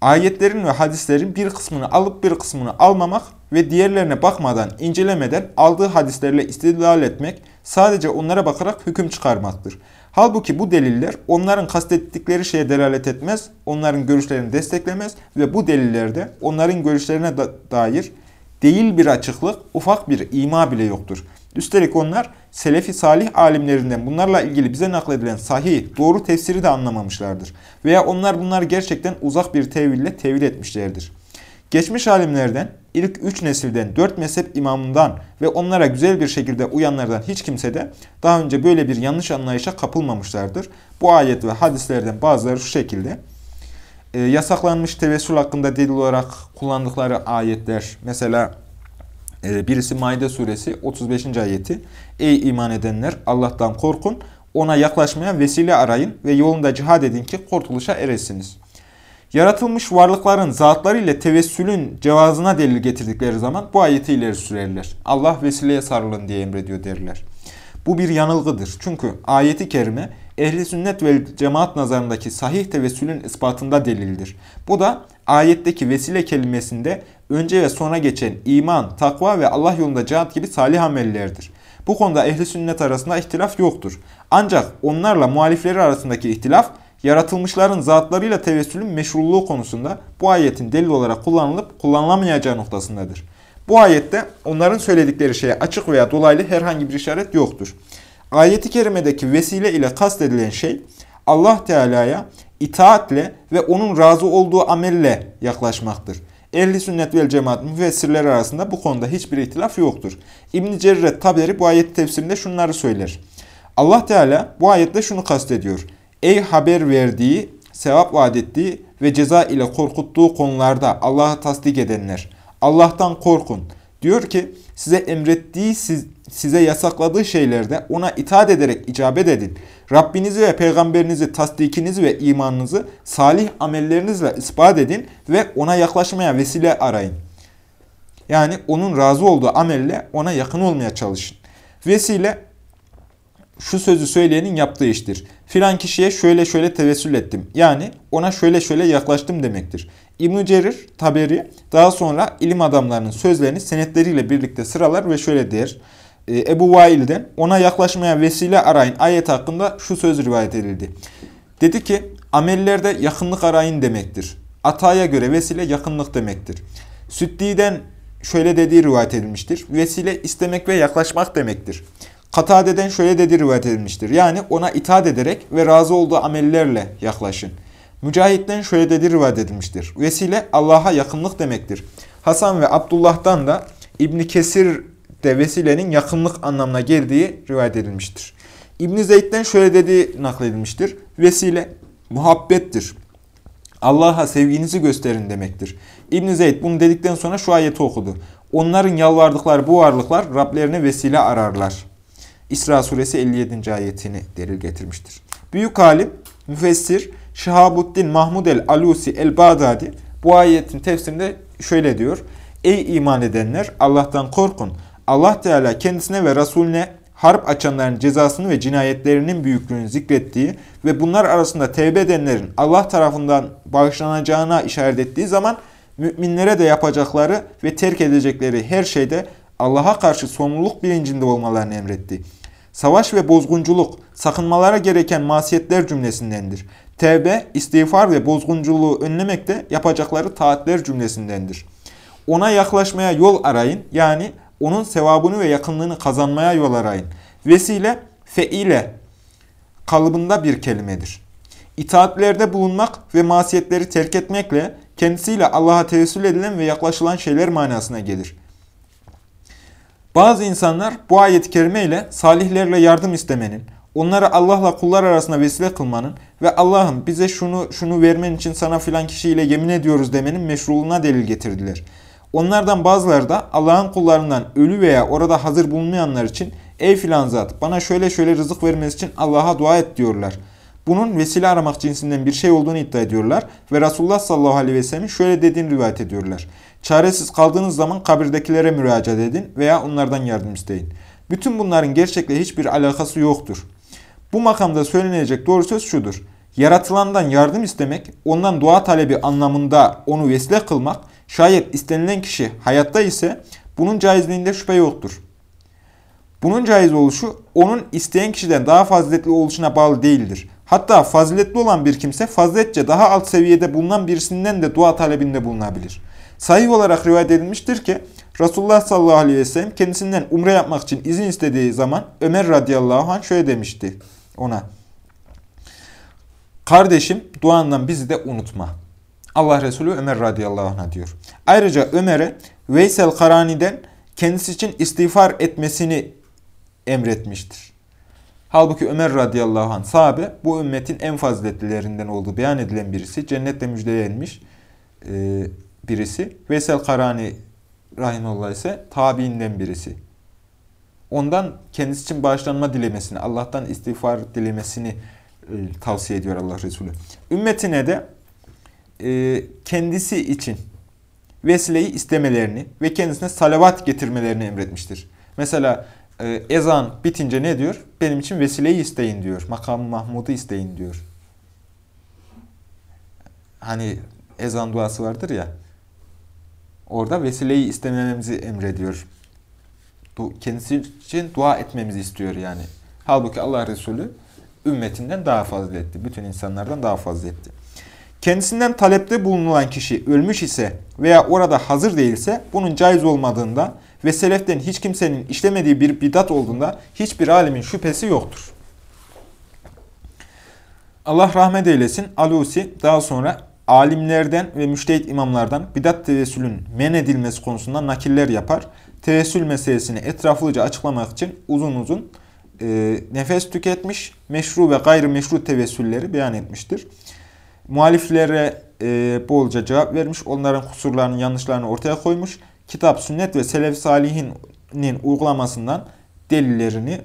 ayetlerin ve hadislerin bir kısmını alıp bir kısmını almamak ve diğerlerine bakmadan, incelemeden aldığı hadislerle istidlal etmek, sadece onlara bakarak hüküm çıkarmaktır. Halbuki bu deliller onların kastettikleri şeye delalet etmez, onların görüşlerini desteklemez ve bu delillerde onların görüşlerine da dair değil bir açıklık, ufak bir ima bile yoktur. Üstelik onlar Selefi salih alimlerinden bunlarla ilgili bize nakledilen sahih, doğru tefsiri de anlamamışlardır. Veya onlar bunlar gerçekten uzak bir teville tevil etmişlerdir. Geçmiş alimlerden, ilk üç nesilden, dört mezhep imamından ve onlara güzel bir şekilde uyanlardan hiç kimse de daha önce böyle bir yanlış anlayışa kapılmamışlardır. Bu ayet ve hadislerden bazıları şu şekilde. E, yasaklanmış tevessül hakkında delil olarak kullandıkları ayetler, mesela birisi Maide suresi 35. ayeti. Ey iman edenler Allah'tan korkun, ona yaklaşmaya vesile arayın ve yolunda cihad edin ki kurtuluşa eresiniz. Yaratılmış varlıkların zatları ile tevessülün cevazına delil getirdikleri zaman bu ayeti ileri sürerler. Allah vesileye sarılın diye emrediyor derler. Bu bir yanılgıdır. Çünkü ayeti kerime ehli sünnet ve cemaat nazarındaki sahih tevessülün ispatında delildir. Bu da ayetteki vesile kelimesinde önce ve sonra geçen iman, takva ve Allah yolunda cihat gibi salih amellerdir. Bu konuda ehli sünnet arasında ihtilaf yoktur. Ancak onlarla muhalifleri arasındaki ihtilaf yaratılmışların zatlarıyla tevessülün meşruluğu konusunda bu ayetin delil olarak kullanılıp kullanılamayacağı noktasındadır. Bu ayette onların söyledikleri şeye açık veya dolaylı herhangi bir işaret yoktur. Ayeti kerimedeki vesile ile kastedilen şey Allah Teala'ya itaatle ve onun razı olduğu amelle yaklaşmaktır. Ehli sünnet vel cemaat müfessirler arasında bu konuda hiçbir ihtilaf yoktur. İbn-i Cerret Taberi bu ayet tefsirinde şunları söyler. Allah Teala bu ayette şunu kastediyor. Ey haber verdiği, sevap vaat ettiği ve ceza ile korkuttuğu konularda Allah'ı tasdik edenler. Allah'tan korkun. Diyor ki size emrettiği, size yasakladığı şeylerde ona itaat ederek icabet edin. Rabbinizi ve peygamberinizi, tasdikinizi ve imanınızı salih amellerinizle ispat edin ve ona yaklaşmaya vesile arayın. Yani onun razı olduğu amelle ona yakın olmaya çalışın. Vesile şu sözü söyleyenin yaptığı iştir. Filan kişiye şöyle şöyle tevessül ettim. Yani ona şöyle şöyle yaklaştım demektir. İbn Cerir, Taberi daha sonra ilim adamlarının sözlerini senetleriyle birlikte sıralar ve şöyle der. E, Ebu Vail'den ona yaklaşmaya vesile arayın ayet hakkında şu söz rivayet edildi. Dedi ki amellerde yakınlık arayın demektir. Ataya göre vesile yakınlık demektir. Süddi'den şöyle dediği rivayet edilmiştir. Vesile istemek ve yaklaşmak demektir. Katade'den şöyle dediği rivayet edilmiştir. Yani ona itaat ederek ve razı olduğu amellerle yaklaşın. Mücahit'ten şöyle dediği rivayet edilmiştir. Vesile Allah'a yakınlık demektir. Hasan ve Abdullah'dan da İbni Kesir de vesilenin yakınlık anlamına geldiği rivayet edilmiştir. İbn Zeyd'den şöyle dediği nakledilmiştir. Vesile muhabbettir. Allah'a sevginizi gösterin demektir. İbn Zeyd bunu dedikten sonra şu ayeti okudu. Onların yalvardıkları bu varlıklar Rablerine vesile ararlar. İsra suresi 57. ayetini delil getirmiştir. Büyük alim, müfessir, Şihabuddin Mahmud el-Alusi el-Bağdadi bu ayetin tefsirinde şöyle diyor. Ey iman edenler Allah'tan korkun. Allah Teala kendisine ve Resulüne harp açanların cezasını ve cinayetlerinin büyüklüğünü zikrettiği ve bunlar arasında tevbe edenlerin Allah tarafından bağışlanacağına işaret ettiği zaman müminlere de yapacakları ve terk edecekleri her şeyde Allah'a karşı sorumluluk bilincinde olmalarını emretti. Savaş ve bozgunculuk, sakınmalara gereken masiyetler cümlesindendir. Tevbe, istiğfar ve bozgunculuğu önlemek de yapacakları taatler cümlesindendir. Ona yaklaşmaya yol arayın, yani onun sevabını ve yakınlığını kazanmaya yol arayın. Vesile, feile kalıbında bir kelimedir. İtaatlerde bulunmak ve masiyetleri terk etmekle kendisiyle Allah'a tevessül edilen ve yaklaşılan şeyler manasına gelir. Bazı insanlar bu ayet-i kerime ile salihlerle yardım istemenin, onları Allah'la kullar arasında vesile kılmanın ve Allah'ım bize şunu şunu vermen için sana filan kişiyle yemin ediyoruz demenin meşruluğuna delil getirdiler. Onlardan bazıları da Allah'ın kullarından ölü veya orada hazır bulunmayanlar için ey filan zat bana şöyle şöyle rızık vermesi için Allah'a dua et diyorlar. Bunun vesile aramak cinsinden bir şey olduğunu iddia ediyorlar ve Resulullah sallallahu aleyhi ve sellem'in şöyle dediğini rivayet ediyorlar. Çaresiz kaldığınız zaman kabirdekilere müracaat edin veya onlardan yardım isteyin. Bütün bunların gerçekle hiçbir alakası yoktur. Bu makamda söylenecek doğru söz şudur. Yaratılandan yardım istemek, ondan dua talebi anlamında onu vesile kılmak, şayet istenilen kişi hayatta ise bunun caizliğinde şüphe yoktur. Bunun caiz oluşu, onun isteyen kişiden daha faziletli oluşuna bağlı değildir. Hatta faziletli olan bir kimse faziletçe daha alt seviyede bulunan birisinden de dua talebinde bulunabilir. Sahih olarak rivayet edilmiştir ki Resulullah sallallahu aleyhi ve sellem kendisinden umre yapmak için izin istediği zaman Ömer radıyallahu anh şöyle demişti ona. Kardeşim duandan bizi de unutma. Allah Resulü Ömer radıyallahu anh'a diyor. Ayrıca Ömer'e Veysel Karani'den kendisi için istiğfar etmesini emretmiştir. Halbuki Ömer radıyallahu anh sahabe bu ümmetin en faziletlilerinden olduğu beyan edilen birisi. Cennetle müjdelenmiş e, birisi. Veysel Karani rahimullah ise tabiinden birisi. Ondan kendisi için bağışlanma dilemesini, Allah'tan istiğfar dilemesini e, tavsiye ediyor Allah Resulü. Ümmetine de e, kendisi için vesileyi istemelerini ve kendisine salavat getirmelerini emretmiştir. Mesela e, ezan bitince ne diyor? Benim için vesileyi isteyin diyor. Makam-ı Mahmud'u isteyin diyor. Hani ezan duası vardır ya. Orada vesileyi istemememizi emrediyor. Kendisi için dua etmemizi istiyor yani. Halbuki Allah Resulü ümmetinden daha faziletli. Bütün insanlardan daha faziletli. Kendisinden talepte bulunulan kişi ölmüş ise veya orada hazır değilse bunun caiz olmadığında ve seleften hiç kimsenin işlemediği bir bidat olduğunda hiçbir alimin şüphesi yoktur. Allah rahmet eylesin. Alusi daha sonra alimlerden ve müştehit imamlardan bidat tevessülün men edilmesi konusunda nakiller yapar. Tevessül meselesini etraflıca açıklamak için uzun uzun e, nefes tüketmiş, meşru ve gayrimeşru tevessülleri beyan etmiştir. Muhaliflere e, bolca cevap vermiş, onların kusurlarını, yanlışlarını ortaya koymuş. Kitap, sünnet ve selef salihinin uygulamasından delillerini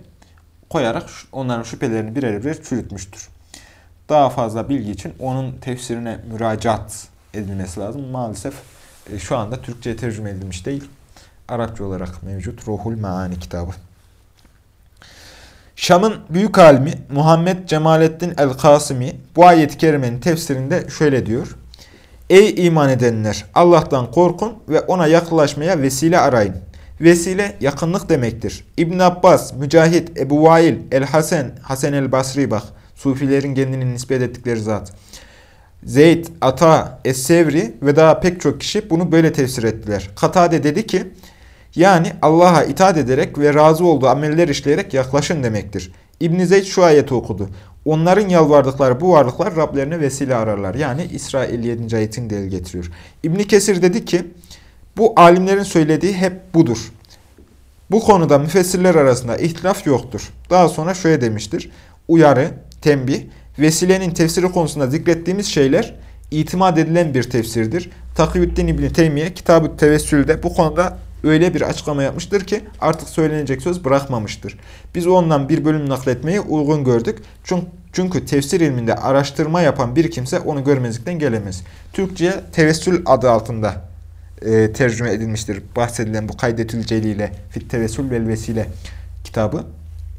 koyarak onların şüphelerini birer birer çürütmüştür. Daha fazla bilgi için onun tefsirine müracaat edilmesi lazım. Maalesef e, şu anda Türkçe'ye tercüme edilmiş değil. Arapça olarak mevcut Ruhul Maani kitabı. Şam'ın büyük alimi Muhammed Cemalettin el-Kasimi bu ayet-i kerimenin tefsirinde şöyle diyor. Ey iman edenler! Allah'tan korkun ve ona yaklaşmaya vesile arayın. Vesile yakınlık demektir. İbn Abbas, Mücahit, Ebu Vail, El-Hasen, Hasen el-Basri bak. Sufilerin kendini nispet ettikleri zat. Zeyd, Ata, Es-Sevri ve daha pek çok kişi bunu böyle tefsir ettiler. Katade dedi ki, yani Allah'a itaat ederek ve razı olduğu ameller işleyerek yaklaşın demektir. İbn Zeyd şu ayeti okudu. Onların yalvardıkları bu varlıklar Rablerine vesile ararlar. Yani İsrail 7. ayetini delil getiriyor. İbn Kesir dedi ki, bu alimlerin söylediği hep budur. Bu konuda müfessirler arasında ihtilaf yoktur. Daha sonra şöyle demiştir. Uyarı, tembih, vesilenin tefsiri konusunda zikrettiğimiz şeyler itimat edilen bir tefsirdir. Takiyüddin İbni Teymiye Kitab-ı Tevessül'de bu konuda öyle bir açıklama yapmıştır ki artık söylenecek söz bırakmamıştır. Biz ondan bir bölüm nakletmeyi uygun gördük. Çünkü, tefsir ilminde araştırma yapan bir kimse onu görmezlikten gelemez. Türkçe'ye tevessül adı altında e, tercüme edilmiştir. Bahsedilen bu Kaydetül Celile Fit Tevessül vel Vesile kitabı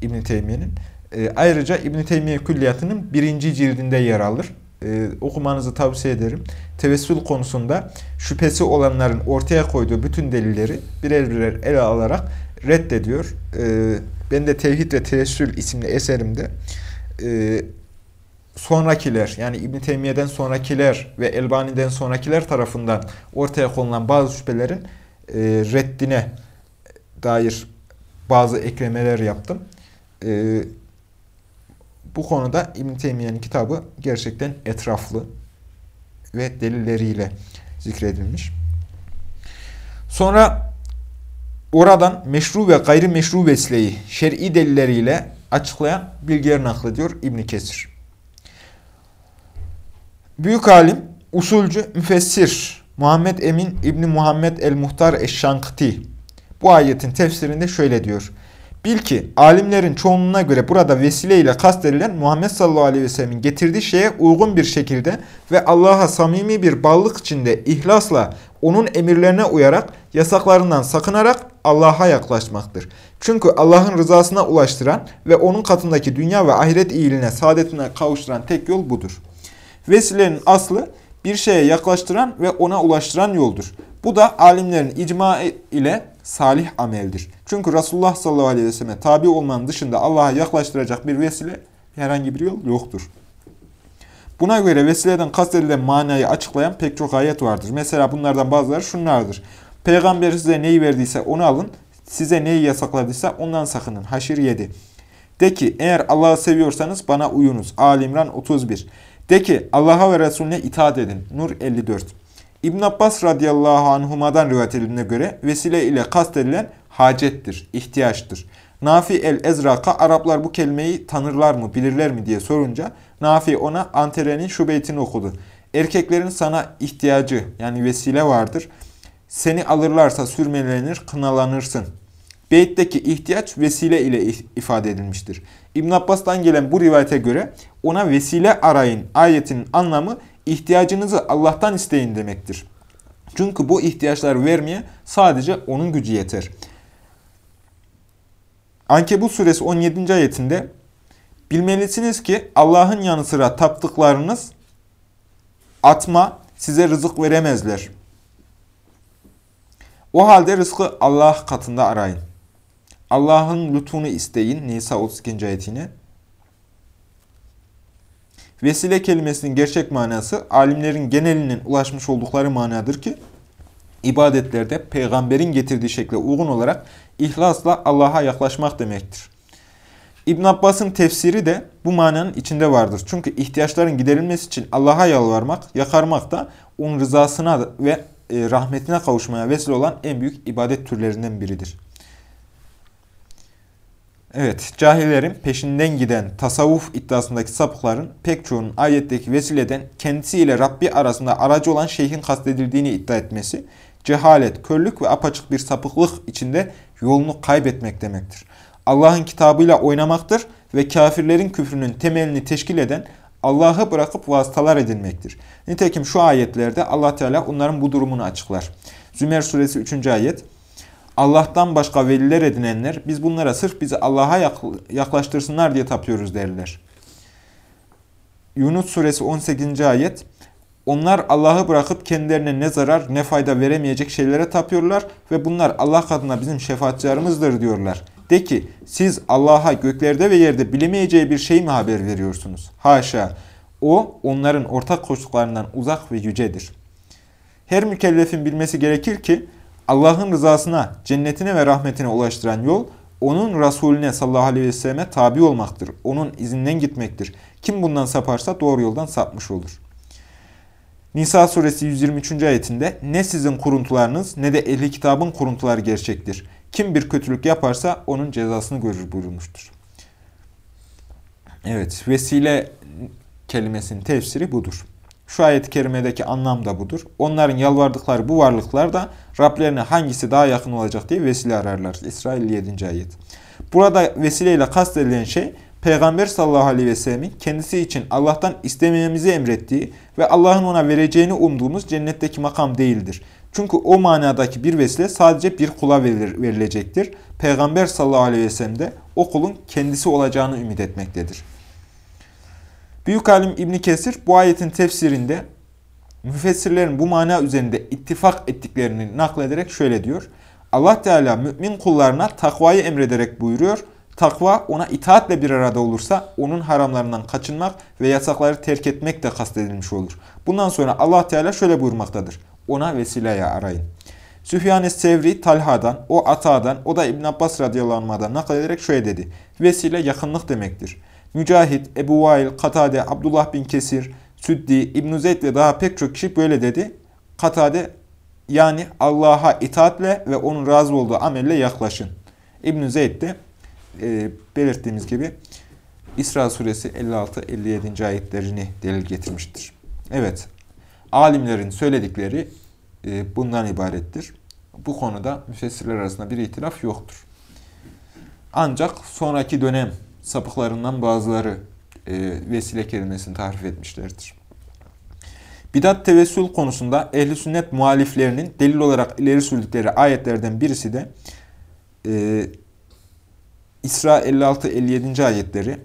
İbn Teymiye'nin. E, ayrıca İbn Teymiye Külliyatı'nın birinci cildinde yer alır. E, okumanızı tavsiye ederim. Tevessül konusunda şüphesi olanların ortaya koyduğu bütün delilleri birer birer ele alarak reddediyor. E, ben de Tevhid ve Tevessül isimli eserimde e, sonrakiler yani İbn Teymiye'den sonrakiler ve Elbani'den sonrakiler tarafından ortaya konulan bazı şüphelerin e, reddine dair bazı eklemeler yaptım. E, bu konuda İbn Teymiye'nin kitabı gerçekten etraflı ve delilleriyle zikredilmiş. Sonra oradan meşru ve gayrimeşru vesleyi şer'i delilleriyle açıklayan bilgiler naklediyor İbn Kesir. Büyük alim, usulcü, müfessir Muhammed Emin İbni Muhammed el-Muhtar eş-Şankıti bu ayetin tefsirinde şöyle diyor. Bil ki alimlerin çoğunluğuna göre burada vesile ile kastedilen Muhammed sallallahu aleyhi ve sellemin getirdiği şeye uygun bir şekilde ve Allah'a samimi bir bağlılık içinde ihlasla onun emirlerine uyarak yasaklarından sakınarak Allah'a yaklaşmaktır. Çünkü Allah'ın rızasına ulaştıran ve onun katındaki dünya ve ahiret iyiliğine, saadetine kavuşturan tek yol budur. Vesilenin aslı bir şeye yaklaştıran ve ona ulaştıran yoldur. Bu da alimlerin icma ile salih ameldir. Çünkü Resulullah sallallahu aleyhi ve selleme tabi olmanın dışında Allah'a yaklaştıracak bir vesile herhangi bir yol yoktur. Buna göre vesileden kastedilen manayı açıklayan pek çok ayet vardır. Mesela bunlardan bazıları şunlardır. Peygamber size neyi verdiyse onu alın, size neyi yasakladıysa ondan sakının. Haşir 7. De ki eğer Allah'ı seviyorsanız bana uyunuz. Ali İmran 31. De ki Allah'a ve Resulüne itaat edin. Nur 54. İbn Abbas radıyallahu anhuma'dan rivayet edildiğine göre vesile ile kastedilen hacettir, ihtiyaçtır. Nafi el-Ezrak'a Araplar bu kelimeyi tanırlar mı, bilirler mi diye sorunca Nafi ona Antere'nin şu beytini okudu. Erkeklerin sana ihtiyacı yani vesile vardır. Seni alırlarsa sürmelenir, kınalanırsın. Beytteki ihtiyaç vesile ile ifade edilmiştir. İbn Abbas'tan gelen bu rivayete göre ona vesile arayın ayetinin anlamı ihtiyacınızı Allah'tan isteyin demektir. Çünkü bu ihtiyaçları vermeye sadece onun gücü yeter. Ankebut suresi 17. ayetinde bilmelisiniz ki Allah'ın yanı sıra taptıklarınız atma size rızık veremezler. O halde rızkı Allah katında arayın. Allah'ın lütfunu isteyin. Nisa 32. ayetine. Vesile kelimesinin gerçek manası alimlerin genelinin ulaşmış oldukları manadır ki ibadetlerde peygamberin getirdiği şekle uygun olarak ihlasla Allah'a yaklaşmak demektir. İbn Abbas'ın tefsiri de bu mananın içinde vardır. Çünkü ihtiyaçların giderilmesi için Allah'a yalvarmak, yakarmak da onun rızasına ve e, rahmetine kavuşmaya vesile olan en büyük ibadet türlerinden biridir. Evet, cahillerin peşinden giden tasavvuf iddiasındaki sapıkların pek çoğunun ayetteki vesileden kendisiyle Rabbi arasında aracı olan şeyhin kastedildiğini iddia etmesi, cehalet, körlük ve apaçık bir sapıklık içinde yolunu kaybetmek demektir. Allah'ın kitabıyla oynamaktır ve kafirlerin küfrünün temelini teşkil eden Allah'ı bırakıp vasıtalar edinmektir. Nitekim şu ayetlerde Allah Teala onların bu durumunu açıklar. Zümer suresi 3. ayet Allah'tan başka veliler edinenler biz bunlara sırf bizi Allah'a yaklaştırsınlar diye tapıyoruz derler. Yunus suresi 18. ayet Onlar Allah'ı bırakıp kendilerine ne zarar ne fayda veremeyecek şeylere tapıyorlar ve bunlar Allah katında bizim şefaatçilerimizdir diyorlar. De ki siz Allah'a göklerde ve yerde bilemeyeceği bir şey mi haber veriyorsunuz? Haşa! O onların ortak koştuklarından uzak ve yücedir. Her mükellefin bilmesi gerekir ki Allah'ın rızasına, cennetine ve rahmetine ulaştıran yol, onun Resulüne sallallahu aleyhi ve selleme tabi olmaktır. Onun izinden gitmektir. Kim bundan saparsa doğru yoldan sapmış olur. Nisa suresi 123. ayetinde ne sizin kuruntularınız ne de ehli kitabın kuruntuları gerçektir. Kim bir kötülük yaparsa onun cezasını görür buyurmuştur. Evet, vesile kelimesinin tefsiri budur. Şu ayet-i kerimedeki anlam da budur. Onların yalvardıkları bu varlıklar da Rablerine hangisi daha yakın olacak diye vesile ararlar. İsrail 7. ayet. Burada vesileyle kastedilen şey Peygamber sallallahu aleyhi ve sellemin kendisi için Allah'tan istememizi emrettiği ve Allah'ın ona vereceğini umduğumuz cennetteki makam değildir. Çünkü o manadaki bir vesile sadece bir kula verilir, verilecektir. Peygamber sallallahu aleyhi ve sellem de o kulun kendisi olacağını ümit etmektedir. Büyük alim İbn Kesir bu ayetin tefsirinde müfessirlerin bu mana üzerinde ittifak ettiklerini naklederek şöyle diyor. Allah Teala mümin kullarına takvayı emrederek buyuruyor. Takva ona itaatle bir arada olursa onun haramlarından kaçınmak ve yasakları terk etmek de kastedilmiş olur. Bundan sonra Allah Teala şöyle buyurmaktadır. Ona vesileye arayın. Süfyan-ı Sevri Talha'dan, o Ata'dan, o da İbn Abbas radıyallahu anh'dan naklederek şöyle dedi. Vesile yakınlık demektir. Mücahit, Ebu Vail, Katade, Abdullah bin Kesir, Süddi, İbn Zeyd ve daha pek çok kişi böyle dedi. Katade yani Allah'a itaatle ve onun razı olduğu amelle yaklaşın. İbn Zeyd de e, belirttiğimiz gibi İsra suresi 56-57. ayetlerini delil getirmiştir. Evet, alimlerin söyledikleri e, bundan ibarettir. Bu konuda müfessirler arasında bir itilaf yoktur. Ancak sonraki dönem sapıklarından bazıları e, vesile kelimesini tahrif etmişlerdir. Bidat tevessül konusunda ehli sünnet muhaliflerinin delil olarak ileri sürdükleri ayetlerden birisi de e, İsra 56-57. ayetleri.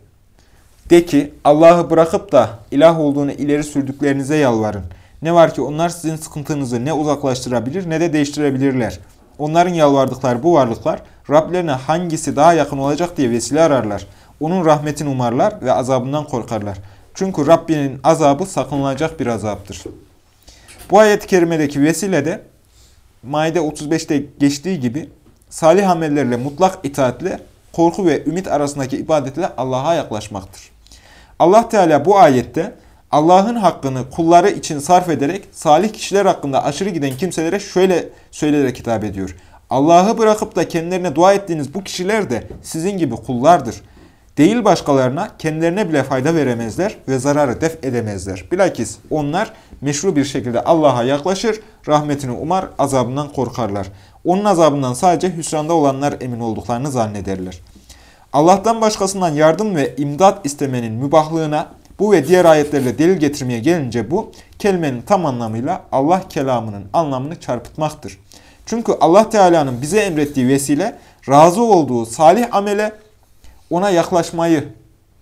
De ki Allah'ı bırakıp da ilah olduğunu ileri sürdüklerinize yalvarın. Ne var ki onlar sizin sıkıntınızı ne uzaklaştırabilir ne de değiştirebilirler. Onların yalvardıkları bu varlıklar Rablerine hangisi daha yakın olacak diye vesile ararlar. Onun rahmetini umarlar ve azabından korkarlar. Çünkü Rabbinin azabı sakınılacak bir azaptır. Bu ayet-i kerimedeki vesile de Maide 35'te geçtiği gibi salih amellerle mutlak itaatle korku ve ümit arasındaki ibadetle Allah'a yaklaşmaktır. Allah Teala bu ayette Allah'ın hakkını kulları için sarf ederek salih kişiler hakkında aşırı giden kimselere şöyle söyleyerek hitap ediyor. Allah'ı bırakıp da kendilerine dua ettiğiniz bu kişiler de sizin gibi kullardır. Değil başkalarına, kendilerine bile fayda veremezler ve zararı def edemezler. Bilakis onlar meşru bir şekilde Allah'a yaklaşır, rahmetini umar, azabından korkarlar. Onun azabından sadece hüsranda olanlar emin olduklarını zannederler. Allah'tan başkasından yardım ve imdat istemenin mübahlığına bu ve diğer ayetlerle delil getirmeye gelince bu, kelimenin tam anlamıyla Allah kelamının anlamını çarpıtmaktır. Çünkü Allah Teala'nın bize emrettiği vesile, razı olduğu salih amele, ona yaklaşmayı,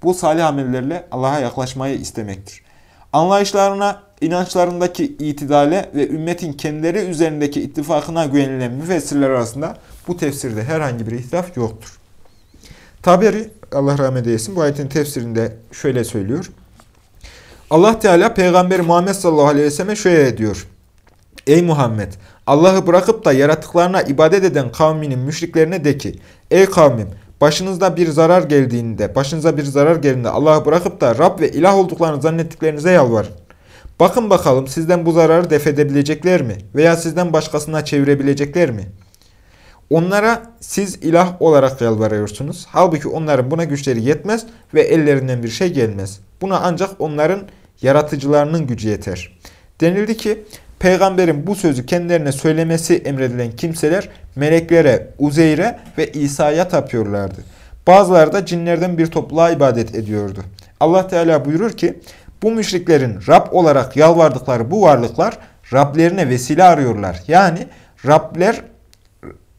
bu salih amellerle Allah'a yaklaşmayı istemektir. Anlayışlarına, inançlarındaki itidale ve ümmetin kendileri üzerindeki ittifakına güvenilen müfessirler arasında bu tefsirde herhangi bir ihtilaf yoktur. Taberi, Allah rahmet eylesin, bu ayetin tefsirinde şöyle söylüyor. Allah Teala Peygamberi Muhammed sallallahu aleyhi ve selleme şöyle diyor. Ey Muhammed! Allah'ı bırakıp da yaratıklarına ibadet eden kavminin müşriklerine de ki, Ey kavmim! Başınızda bir zarar geldiğinde, başınıza bir zarar geldiğinde Allah'ı bırakıp da Rab ve ilah olduklarını zannettiklerinize yalvarın. Bakın bakalım sizden bu zararı def edebilecekler mi? Veya sizden başkasına çevirebilecekler mi? Onlara siz ilah olarak yalvarıyorsunuz. Halbuki onların buna güçleri yetmez ve ellerinden bir şey gelmez. Buna ancak onların yaratıcılarının gücü yeter. Denildi ki, Peygamberin bu sözü kendilerine söylemesi emredilen kimseler meleklere, Uzeyr'e ve İsa'ya tapıyorlardı. Bazıları da cinlerden bir topluluğa ibadet ediyordu. Allah Teala buyurur ki, bu müşriklerin Rab olarak yalvardıkları bu varlıklar Rablerine vesile arıyorlar. Yani Rabler,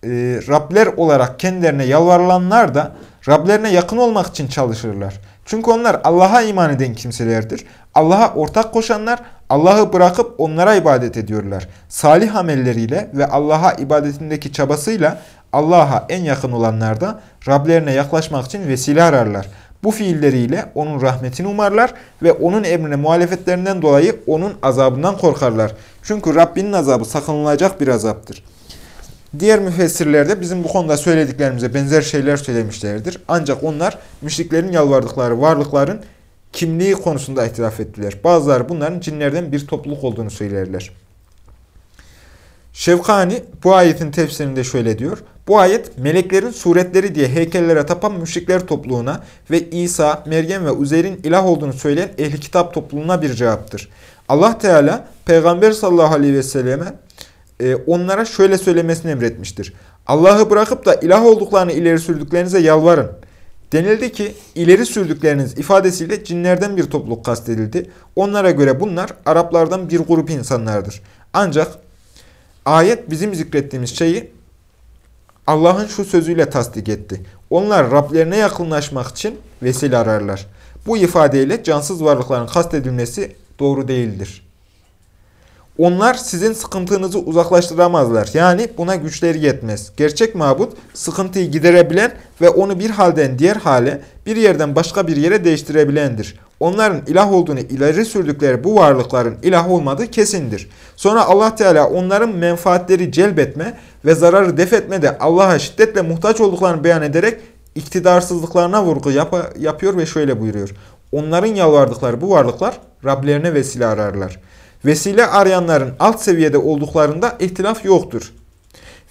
e, Rabler olarak kendilerine yalvarılanlar da Rablerine yakın olmak için çalışırlar. Çünkü onlar Allah'a iman eden kimselerdir. Allah'a ortak koşanlar Allah'ı bırakıp onlara ibadet ediyorlar. Salih amelleriyle ve Allah'a ibadetindeki çabasıyla Allah'a en yakın olanlar da Rablerine yaklaşmak için vesile ararlar. Bu fiilleriyle onun rahmetini umarlar ve onun emrine muhalefetlerinden dolayı onun azabından korkarlar. Çünkü Rabbinin azabı sakınılacak bir azaptır. Diğer müfessirler de bizim bu konuda söylediklerimize benzer şeyler söylemişlerdir. Ancak onlar müşriklerin yalvardıkları varlıkların kimliği konusunda ihtilaf ettiler. Bazıları bunların cinlerden bir topluluk olduğunu söylerler. Şevkani bu ayetin tefsirinde şöyle diyor. Bu ayet meleklerin suretleri diye heykellere tapan müşrikler topluluğuna ve İsa, Meryem ve Uzeyr'in ilah olduğunu söyleyen ehli kitap topluluğuna bir cevaptır. Allah Teala Peygamber sallallahu aleyhi ve selleme e, onlara şöyle söylemesini emretmiştir. Allah'ı bırakıp da ilah olduklarını ileri sürdüklerinize yalvarın. Denildi ki ileri sürdükleriniz ifadesiyle cinlerden bir topluluk kastedildi. Onlara göre bunlar Araplardan bir grup insanlardır. Ancak ayet bizim zikrettiğimiz şeyi Allah'ın şu sözüyle tasdik etti. Onlar Rablerine yakınlaşmak için vesile ararlar. Bu ifadeyle cansız varlıkların kastedilmesi doğru değildir. Onlar sizin sıkıntınızı uzaklaştıramazlar. Yani buna güçleri yetmez. Gerçek mabut sıkıntıyı giderebilen ve onu bir halden diğer hale, bir yerden başka bir yere değiştirebilendir. Onların ilah olduğunu ileri sürdükleri bu varlıkların ilah olmadığı kesindir. Sonra Allah Teala onların menfaatleri celbetme ve zararı defetme de Allah'a şiddetle muhtaç olduklarını beyan ederek iktidarsızlıklarına vurgu yap yapıyor ve şöyle buyuruyor. Onların yalvardıkları bu varlıklar Rablerine vesile ararlar. Vesile arayanların alt seviyede olduklarında ihtilaf yoktur.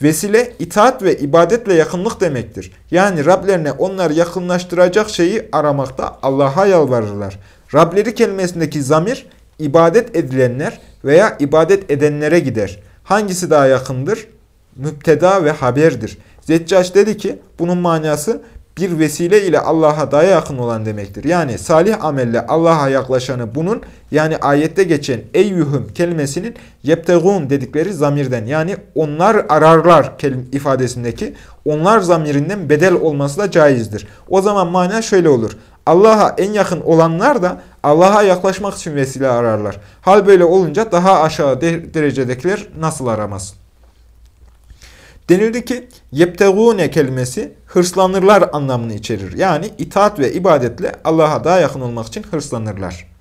Vesile itaat ve ibadetle yakınlık demektir. Yani Rablerine onları yakınlaştıracak şeyi aramakta Allah'a yalvarırlar. Rableri kelimesindeki zamir ibadet edilenler veya ibadet edenlere gider. Hangisi daha yakındır? Müpteda ve haberdir. Zeccaç dedi ki bunun manası bir vesile ile Allah'a daha yakın olan demektir. Yani salih amelle Allah'a yaklaşanı bunun yani ayette geçen eyyuhum kelimesinin yeptegun dedikleri zamirden yani onlar ararlar ifadesindeki onlar zamirinden bedel olması da caizdir. O zaman mana şöyle olur. Allah'a en yakın olanlar da Allah'a yaklaşmak için vesile ararlar. Hal böyle olunca daha aşağı derecedekiler nasıl aramaz? Denildi ki yeptegune kelimesi hırslanırlar anlamını içerir. Yani itaat ve ibadetle Allah'a daha yakın olmak için hırslanırlar.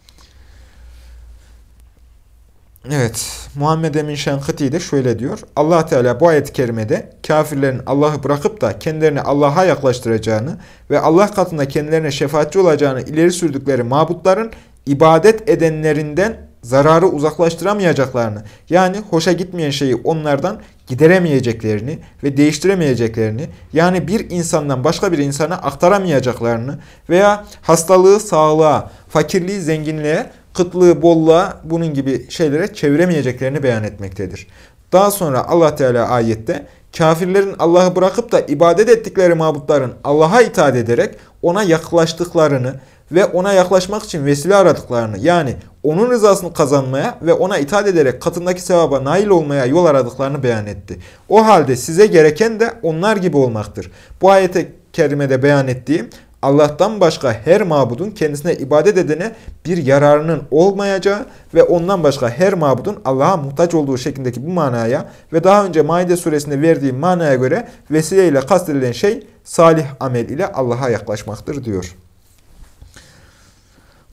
Evet, Muhammed Emin Şenkıti de şöyle diyor. allah Teala bu ayet-i kerimede kafirlerin Allah'ı bırakıp da kendilerini Allah'a yaklaştıracağını ve Allah katında kendilerine şefaatçi olacağını ileri sürdükleri mabutların ibadet edenlerinden zararı uzaklaştıramayacaklarını, yani hoşa gitmeyen şeyi onlardan gideremeyeceklerini ve değiştiremeyeceklerini, yani bir insandan başka bir insana aktaramayacaklarını veya hastalığı sağlığa, fakirliği zenginliğe, kıtlığı bolluğa bunun gibi şeylere çeviremeyeceklerini beyan etmektedir. Daha sonra Allah Teala ayette kafirlerin Allah'ı bırakıp da ibadet ettikleri mabutların Allah'a itaat ederek ona yaklaştıklarını ve ona yaklaşmak için vesile aradıklarını yani onun rızasını kazanmaya ve ona itaat ederek katındaki sevaba nail olmaya yol aradıklarını beyan etti. O halde size gereken de onlar gibi olmaktır. Bu ayete kerimede beyan ettiğim Allah'tan başka her mabudun kendisine ibadet edene bir yararının olmayacağı ve ondan başka her mabudun Allah'a muhtaç olduğu şeklindeki bu manaya ve daha önce Maide suresinde verdiği manaya göre vesile ile kastedilen şey salih amel ile Allah'a yaklaşmaktır diyor.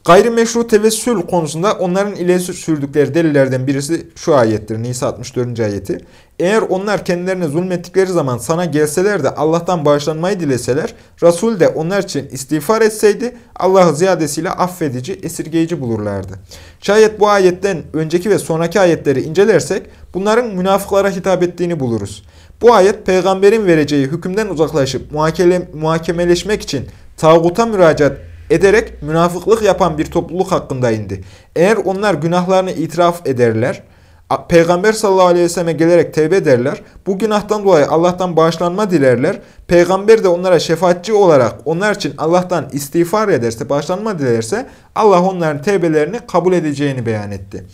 Gayrimeşru tevessül konusunda onların ileri sürdükleri delillerden birisi şu ayettir. Nisa 64. ayeti. Eğer onlar kendilerine zulmettikleri zaman sana gelseler de Allah'tan bağışlanmayı dileseler, Resul de onlar için istiğfar etseydi Allah'ı ziyadesiyle affedici, esirgeyici bulurlardı. Şayet bu ayetten önceki ve sonraki ayetleri incelersek bunların münafıklara hitap ettiğini buluruz. Bu ayet peygamberin vereceği hükümden uzaklaşıp muhakemeleşmek için tağuta müracaat ederek münafıklık yapan bir topluluk hakkında indi. Eğer onlar günahlarını itiraf ederler, Peygamber sallallahu aleyhi ve selleme gelerek tevbe ederler, bu günahtan dolayı Allah'tan bağışlanma dilerler, Peygamber de onlara şefaatçi olarak onlar için Allah'tan istiğfar ederse, bağışlanma dilerse Allah onların tevbelerini kabul edeceğini beyan etti.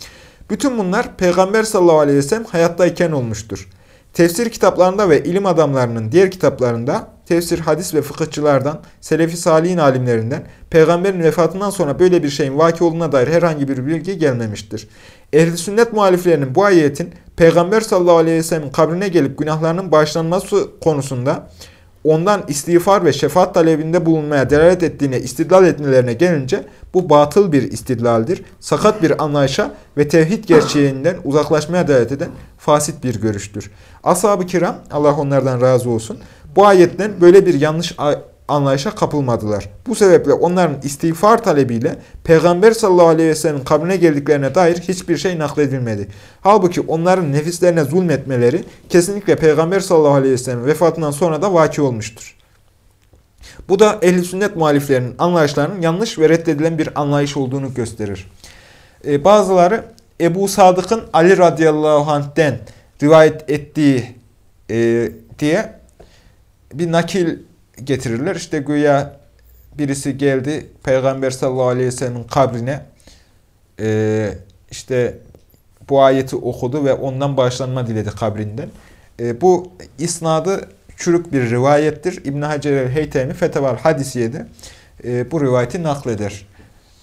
Bütün bunlar Peygamber sallallahu aleyhi ve sellem hayattayken olmuştur. Tefsir kitaplarında ve ilim adamlarının diğer kitaplarında tefsir, hadis ve fıkıhçılardan, selefi salihin alimlerinden, peygamberin vefatından sonra böyle bir şeyin vaki olduğuna dair herhangi bir bilgi gelmemiştir. Ehl-i sünnet muhaliflerinin bu ayetin peygamber sallallahu aleyhi ve sellem'in kabrine gelip günahlarının bağışlanması konusunda ondan istiğfar ve şefaat talebinde bulunmaya delalet ettiğine istidlal etmelerine gelince bu batıl bir istidlaldir. Sakat bir anlayışa ve tevhid gerçeğinden uzaklaşmaya delalet eden fasit bir görüştür. Ashab-ı kiram, Allah onlardan razı olsun, bu ayetten böyle bir yanlış anlayışa kapılmadılar. Bu sebeple onların istiğfar talebiyle Peygamber sallallahu aleyhi ve sellem'in kabrine geldiklerine dair hiçbir şey nakledilmedi. Halbuki onların nefislerine zulmetmeleri kesinlikle Peygamber sallallahu aleyhi ve sellem vefatından sonra da vaki olmuştur. Bu da ehli sünnet muhaliflerinin anlayışlarının yanlış ve reddedilen bir anlayış olduğunu gösterir. Ee, bazıları Ebu Sadık'ın Ali radıyallahu anh'den rivayet ettiği e, diye bir nakil getirirler. İşte güya birisi geldi Peygamber sallallahu aleyhi ve sellemin kabrine e, işte bu ayeti okudu ve ondan bağışlanma diledi kabrinden. E, bu isnadı çürük bir rivayettir. İbn Hacer el-Heytemi Feteval Hadisiye'de e, bu rivayeti nakleder.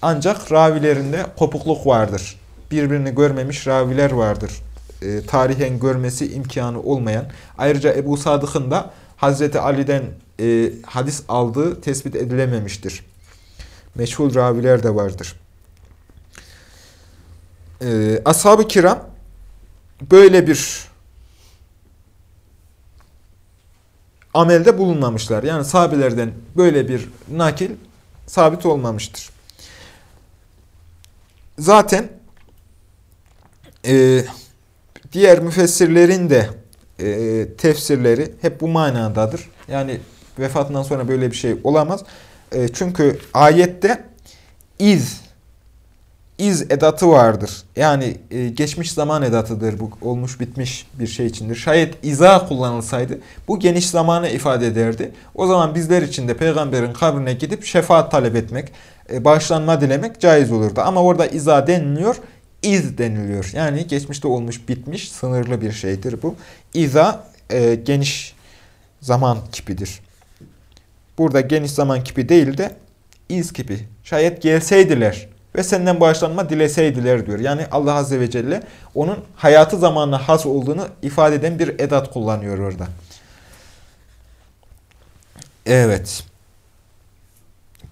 Ancak ravilerinde kopukluk vardır. Birbirini görmemiş raviler vardır. E, tarihen görmesi imkanı olmayan. Ayrıca Ebu Sadık'ın da Hazreti Ali'den e, hadis aldığı tespit edilememiştir. Meşhur raviler de vardır. E, Ashab-ı kiram böyle bir amelde bulunmamışlar. Yani sahabelerden böyle bir nakil sabit olmamıştır. Zaten e, diğer müfessirlerin de e, tefsirleri hep bu manadadır. Yani vefatından sonra böyle bir şey olamaz. E, çünkü ayette iz iz edatı vardır. Yani e, geçmiş zaman edatıdır bu olmuş bitmiş bir şey içindir. Şayet iza kullanılsaydı bu geniş zamanı ifade ederdi. O zaman bizler için de peygamberin kabrine gidip şefaat talep etmek, e, bağışlanma dilemek caiz olurdu. Ama orada iza deniliyor, iz deniliyor. Yani geçmişte olmuş bitmiş sınırlı bir şeydir bu. İza e, geniş zaman kipidir. Burada geniş zaman kipi değil de iz kipi. Şayet gelseydiler ve senden bağışlanma dileseydiler diyor. Yani Allah Azze ve Celle onun hayatı zamanına has olduğunu ifade eden bir edat kullanıyor orada. Evet.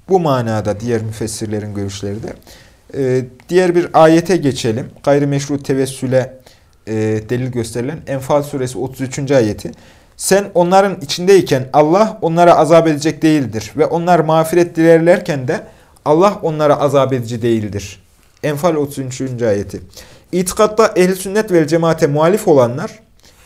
Bu manada diğer müfessirlerin görüşleri de. Ee, diğer bir ayete geçelim. Gayrimeşru tevessüle e, delil gösterilen Enfal suresi 33. ayeti. Sen onların içindeyken Allah onlara azap edecek değildir. Ve onlar mağfiret dilerlerken de Allah onlara azap edici değildir. Enfal 33. ayeti. İtikatta ehl sünnet ve cemaate muhalif olanlar,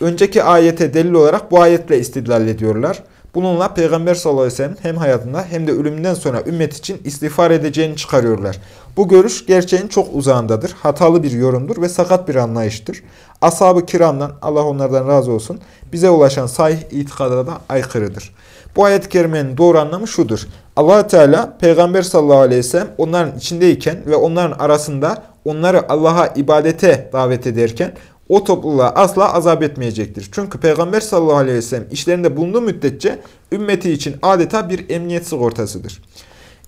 önceki ayete delil olarak bu ayetle istidlal ediyorlar. Bununla Peygamber sallallahu aleyhi ve sellem hem hayatında hem de ölümünden sonra ümmet için istiğfar edeceğini çıkarıyorlar. Bu görüş gerçeğin çok uzağındadır, hatalı bir yorumdur ve sakat bir anlayıştır. Ashab-ı kiramdan, Allah onlardan razı olsun, bize ulaşan sahih itikada da aykırıdır. Bu ayet-i kerimenin doğru anlamı şudur. allah Teala Peygamber sallallahu aleyhi ve sellem onların içindeyken ve onların arasında onları Allah'a ibadete davet ederken o topluluğa asla azap etmeyecektir. Çünkü Peygamber sallallahu aleyhi ve sellem işlerinde bulunduğu müddetçe ümmeti için adeta bir emniyet sigortasıdır.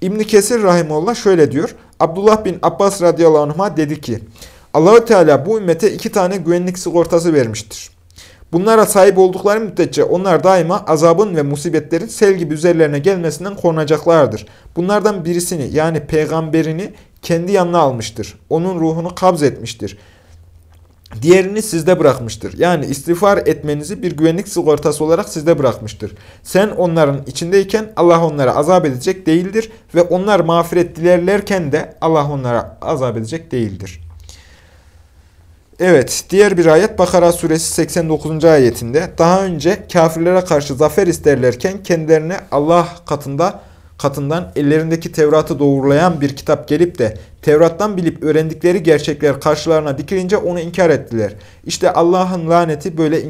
İbn Kesir rahimullah şöyle diyor. Abdullah bin Abbas radıyallahu anh'a dedi ki: Allahu Teala bu ümmete iki tane güvenlik sigortası vermiştir. Bunlara sahip oldukları müddetçe onlar daima azabın ve musibetlerin sel gibi üzerlerine gelmesinden korunacaklardır. Bunlardan birisini yani peygamberini kendi yanına almıştır. Onun ruhunu kabz etmiştir. Diğerini sizde bırakmıştır. Yani istiğfar etmenizi bir güvenlik sigortası olarak sizde bırakmıştır. Sen onların içindeyken Allah onlara azap edecek değildir ve onlar mağfiret dilerlerken de Allah onlara azap edecek değildir. Evet, diğer bir ayet Bakara suresi 89. ayetinde daha önce kafirlere karşı zafer isterlerken kendilerine Allah katında katından ellerindeki Tevrat'ı doğrulayan bir kitap gelip de Tevrat'tan bilip öğrendikleri gerçekler karşılarına dikilince onu inkar ettiler. İşte Allah'ın laneti böyle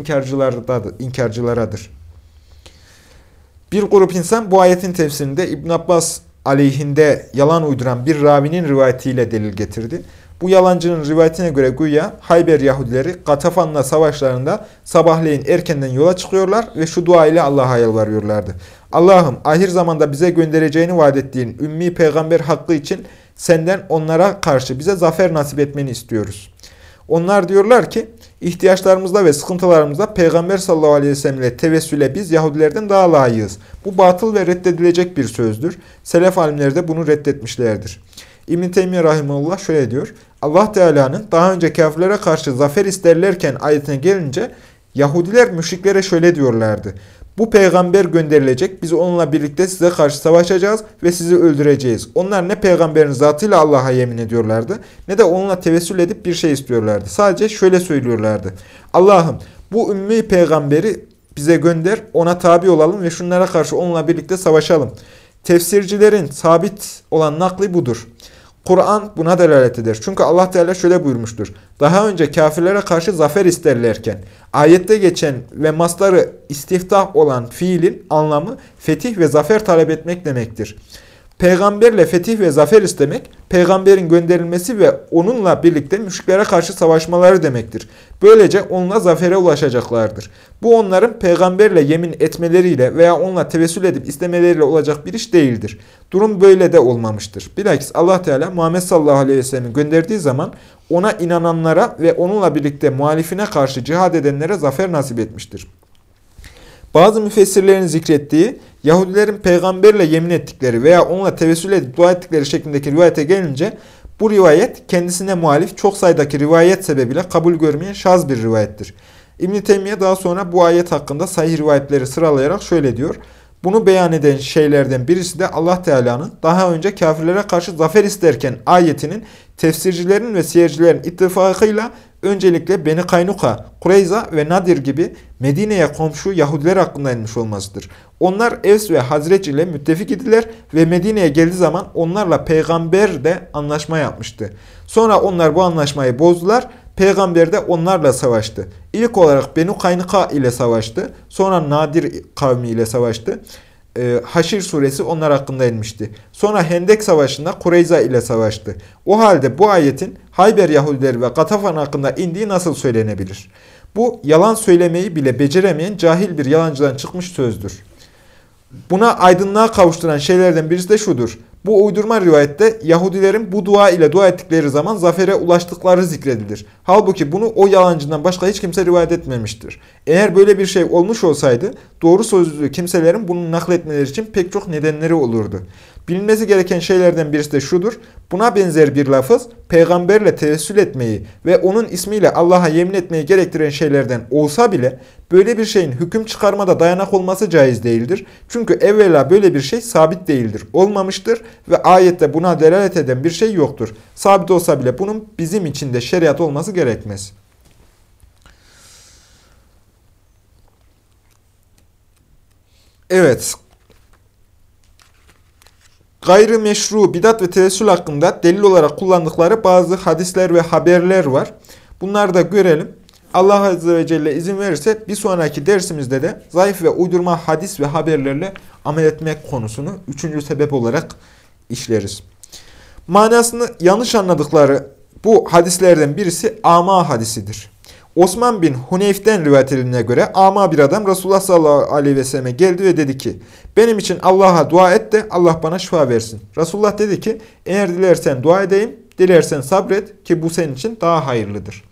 inkarcılaradır. Bir grup insan bu ayetin tefsirinde İbn Abbas aleyhinde yalan uyduran bir ravinin rivayetiyle delil getirdi. Bu yalancının rivayetine göre güya Hayber Yahudileri Gatafan'la savaşlarında sabahleyin erkenden yola çıkıyorlar ve şu dua ile Allah'a yalvarıyorlardı. Allah'ım ahir zamanda bize göndereceğini vaat ettiğin ümmi peygamber hakkı için senden onlara karşı bize zafer nasip etmeni istiyoruz. Onlar diyorlar ki ihtiyaçlarımızda ve sıkıntılarımızda Peygamber sallallahu aleyhi ve sellem tevessüle biz Yahudilerden daha layığız. Bu batıl ve reddedilecek bir sözdür. Selef alimleri de bunu reddetmişlerdir. İbn-i Teymiye Rahimullah şöyle diyor. Allah Teala'nın daha önce kafirlere karşı zafer isterlerken ayetine gelince Yahudiler müşriklere şöyle diyorlardı. Bu peygamber gönderilecek. Biz onunla birlikte size karşı savaşacağız ve sizi öldüreceğiz. Onlar ne peygamberin zatıyla Allah'a yemin ediyorlardı ne de onunla tevessül edip bir şey istiyorlardı. Sadece şöyle söylüyorlardı. Allah'ım bu ümmi peygamberi bize gönder, ona tabi olalım ve şunlara karşı onunla birlikte savaşalım. Tefsircilerin sabit olan nakli budur. Kur'an buna delalet eder. Çünkü Allah Teala şöyle buyurmuştur. Daha önce kafirlere karşı zafer isterlerken ayette geçen ve masları istiftah olan fiilin anlamı fetih ve zafer talep etmek demektir. Peygamberle fetih ve zafer istemek, peygamberin gönderilmesi ve onunla birlikte müşriklere karşı savaşmaları demektir. Böylece onunla zafere ulaşacaklardır. Bu onların peygamberle yemin etmeleriyle veya onunla tevessül edip istemeleriyle olacak bir iş değildir. Durum böyle de olmamıştır. Bilakis Allah Teala Muhammed sallallahu aleyhi ve sellem'i gönderdiği zaman ona inananlara ve onunla birlikte muhalifine karşı cihad edenlere zafer nasip etmiştir. Bazı müfessirlerin zikrettiği Yahudilerin peygamberle yemin ettikleri veya onunla tevessül edip dua ettikleri şeklindeki rivayete gelince bu rivayet kendisine muhalif çok sayıdaki rivayet sebebiyle kabul görmeyen şaz bir rivayettir. İbn-i daha sonra bu ayet hakkında sahih rivayetleri sıralayarak şöyle diyor. Bunu beyan eden şeylerden birisi de Allah Teala'nın daha önce kafirlere karşı zafer isterken ayetinin tefsircilerin ve seyircilerin ittifakıyla öncelikle Beni Kaynuka, Kureyza ve Nadir gibi Medine'ye komşu Yahudiler hakkında inmiş olmasıdır. Onlar Evs ve Hazreç ile müttefik idiler ve Medine'ye geldiği zaman onlarla peygamber de anlaşma yapmıştı. Sonra onlar bu anlaşmayı bozdular. Peygamber de onlarla savaştı. İlk olarak Benu Kaynuka ile savaştı. Sonra Nadir kavmi ile savaştı e, Haşir suresi onlar hakkında inmişti. Sonra Hendek Savaşı'nda Kureyza ile savaştı. O halde bu ayetin Hayber Yahudileri ve Katafan hakkında indiği nasıl söylenebilir? Bu yalan söylemeyi bile beceremeyen cahil bir yalancıdan çıkmış sözdür. Buna aydınlığa kavuşturan şeylerden birisi de şudur. Bu uydurma rivayette Yahudilerin bu dua ile dua ettikleri zaman zafere ulaştıkları zikredilir. Halbuki bunu o yalancından başka hiç kimse rivayet etmemiştir. Eğer böyle bir şey olmuş olsaydı doğru sözlü kimselerin bunu nakletmeleri için pek çok nedenleri olurdu. Bilinmesi gereken şeylerden birisi de şudur. Buna benzer bir lafız peygamberle tevessül etmeyi ve onun ismiyle Allah'a yemin etmeyi gerektiren şeylerden olsa bile böyle bir şeyin hüküm çıkarmada dayanak olması caiz değildir. Çünkü evvela böyle bir şey sabit değildir, olmamıştır ve ayette buna delalet eden bir şey yoktur. Sabit olsa bile bunun bizim için de şeriat olması gerekmez. Evet, Gayrı meşru bidat ve tevessül hakkında delil olarak kullandıkları bazı hadisler ve haberler var. Bunları da görelim. Allah Azze ve Celle izin verirse bir sonraki dersimizde de zayıf ve uydurma hadis ve haberlerle amel etmek konusunu üçüncü sebep olarak işleriz. Manasını yanlış anladıkları bu hadislerden birisi ama hadisidir. Osman bin Huneyf'ten rivayet edildiğine göre ama bir adam Resulullah sallallahu aleyhi ve selleme geldi ve dedi ki benim için Allah'a dua et de Allah bana şifa versin. Resulullah dedi ki eğer dilersen dua edeyim, dilersen sabret ki bu senin için daha hayırlıdır.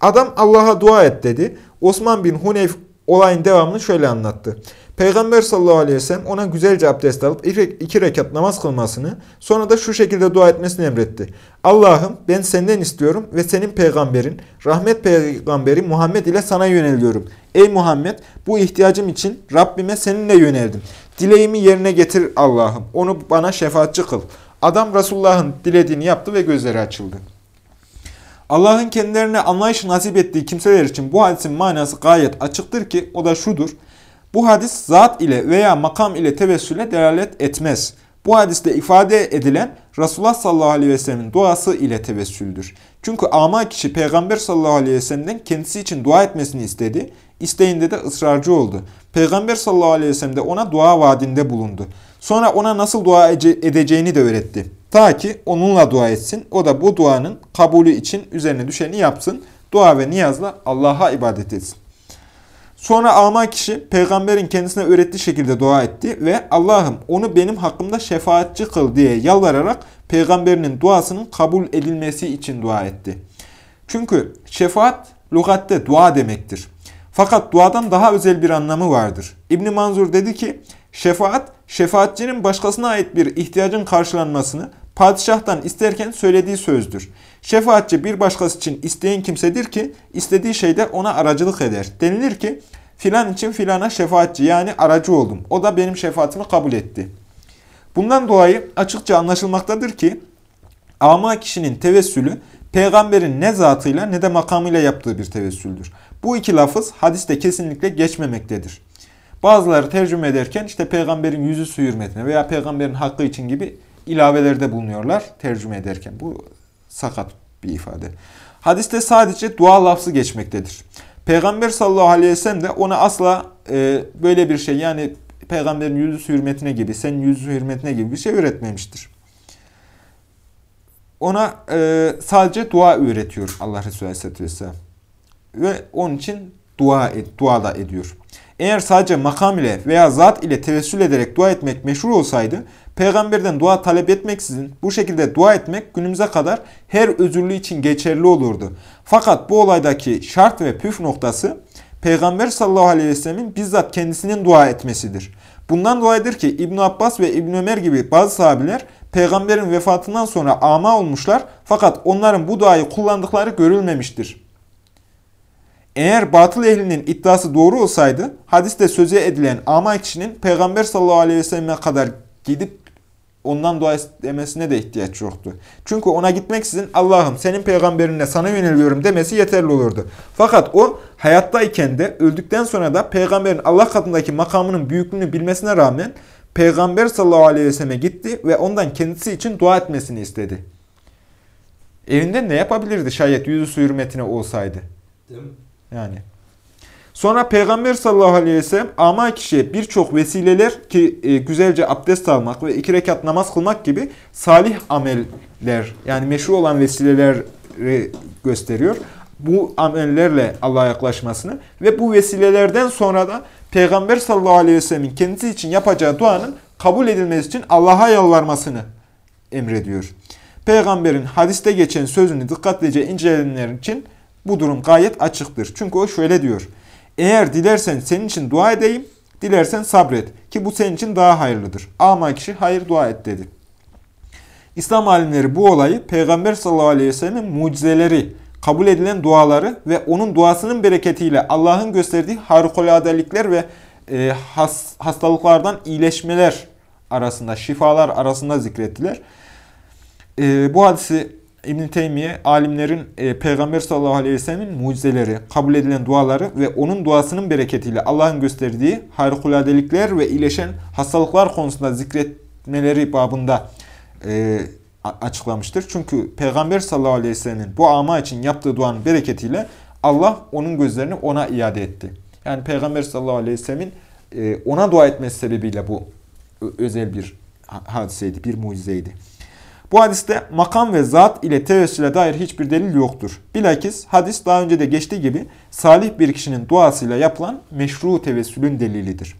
Adam Allah'a dua et dedi. Osman bin Huneyf olayın devamını şöyle anlattı. Peygamber sallallahu aleyhi ve sellem ona güzelce abdest alıp iki rekat namaz kılmasını, sonra da şu şekilde dua etmesini emretti. Allah'ım ben senden istiyorum ve senin peygamberin, rahmet peygamberi Muhammed ile sana yöneliyorum. Ey Muhammed bu ihtiyacım için Rabbime seninle yöneldim. Dileğimi yerine getir Allah'ım. Onu bana şefaatçi kıl. Adam Resulullah'ın dilediğini yaptı ve gözleri açıldı. Allah'ın kendilerine anlayış nasip ettiği kimseler için bu hadisin manası gayet açıktır ki o da şudur. Bu hadis zat ile veya makam ile tevessüle delalet etmez. Bu hadiste ifade edilen Resulullah sallallahu aleyhi ve sellemin duası ile tevessüldür. Çünkü ama kişi Peygamber sallallahu aleyhi ve sellem'den kendisi için dua etmesini istedi. İsteğinde de ısrarcı oldu. Peygamber sallallahu aleyhi ve sellem de ona dua vaadinde bulundu. Sonra ona nasıl dua edeceğini de öğretti. Ta ki onunla dua etsin. O da bu duanın kabulü için üzerine düşeni yapsın. Dua ve niyazla Allah'a ibadet etsin. Sonra ama kişi peygamberin kendisine öğrettiği şekilde dua etti ve Allah'ım onu benim hakkımda şefaatçi kıl diye yalvararak peygamberinin duasının kabul edilmesi için dua etti. Çünkü şefaat lügatte dua demektir. Fakat duadan daha özel bir anlamı vardır. İbn Manzur dedi ki, şefaat, şefaatçinin başkasına ait bir ihtiyacın karşılanmasını padişahtan isterken söylediği sözdür. Şefaatçi bir başkası için isteyen kimsedir ki istediği şeyde ona aracılık eder. Denilir ki filan için filana şefaatçi yani aracı oldum. O da benim şefaatimi kabul etti. Bundan dolayı açıkça anlaşılmaktadır ki ama kişinin tevessülü peygamberin ne zatıyla ne de makamıyla yaptığı bir tevessüldür. Bu iki lafız hadiste kesinlikle geçmemektedir. Bazıları tercüme ederken işte peygamberin yüzü su hürmetine veya peygamberin hakkı için gibi ilavelerde bulunuyorlar tercüme ederken. Bu sakat bir ifade. Hadiste sadece dua lafzı geçmektedir. Peygamber sallallahu aleyhi ve sellem de ona asla e, böyle bir şey yani peygamberin yüzü hürmetine gibi, senin yüzü hürmetine gibi bir şey öğretmemiştir. Ona e, sadece dua öğretiyor Allah Resulü Aleyhisselatü Vesselam. Ve onun için dua, et, dua da ediyor. Eğer sadece makam ile veya zat ile tevessül ederek dua etmek meşhur olsaydı, peygamberden dua talep etmeksizin bu şekilde dua etmek günümüze kadar her özürlü için geçerli olurdu. Fakat bu olaydaki şart ve püf noktası, Peygamber sallallahu aleyhi ve sellemin bizzat kendisinin dua etmesidir. Bundan dolayıdır ki İbn Abbas ve İbn Ömer gibi bazı sahabiler peygamberin vefatından sonra ama olmuşlar fakat onların bu duayı kullandıkları görülmemiştir. Eğer batıl ehlinin iddiası doğru olsaydı hadiste söze edilen ama kişinin peygamber sallallahu aleyhi ve selleme kadar gidip ondan dua demesine de ihtiyaç yoktu. Çünkü ona gitmeksizin Allah'ım senin peygamberinle sana yöneliyorum demesi yeterli olurdu. Fakat o hayattayken de öldükten sonra da peygamberin Allah katındaki makamının büyüklüğünü bilmesine rağmen peygamber sallallahu aleyhi ve selleme gitti ve ondan kendisi için dua etmesini istedi. Evinde ne yapabilirdi şayet yüzü hürmetine olsaydı? Değil mi? Yani. Sonra Peygamber sallallahu aleyhi ve sellem ama kişiye birçok vesileler ki e, güzelce abdest almak ve iki rekat namaz kılmak gibi salih ameller yani meşru olan vesileleri gösteriyor. Bu amellerle Allah'a yaklaşmasını ve bu vesilelerden sonra da Peygamber sallallahu aleyhi ve sellemin kendisi için yapacağı duanın kabul edilmesi için Allah'a yalvarmasını emrediyor. Peygamberin hadiste geçen sözünü dikkatlice inceleyenler için bu durum gayet açıktır. Çünkü o şöyle diyor. Eğer dilersen senin için dua edeyim, dilersen sabret ki bu senin için daha hayırlıdır. Ama kişi hayır dua et dedi. İslam alimleri bu olayı Peygamber sallallahu aleyhi ve sellem'in mucizeleri, kabul edilen duaları ve onun duasının bereketiyle Allah'ın gösterdiği harikuladelikler ve e, has, hastalıklardan iyileşmeler arasında, şifalar arasında zikrettiler. E, bu hadisi İbn Teymiye alimlerin e, Peygamber sallallahu aleyhi ve sellemin mucizeleri, kabul edilen duaları ve onun duasının bereketiyle Allah'ın gösterdiği harikuladelikler ve iyileşen hastalıklar konusunda zikretmeleri babında e, açıklamıştır. Çünkü Peygamber sallallahu aleyhi ve sellemin bu ama için yaptığı duanın bereketiyle Allah onun gözlerini ona iade etti. Yani Peygamber sallallahu aleyhi ve sellemin e, ona dua etmesi sebebiyle bu özel bir hadiseydi, bir mucizeydi. Bu hadiste makam ve zat ile tevessüle dair hiçbir delil yoktur. Bilakis hadis daha önce de geçtiği gibi salih bir kişinin duasıyla yapılan meşru tevessülün delilidir.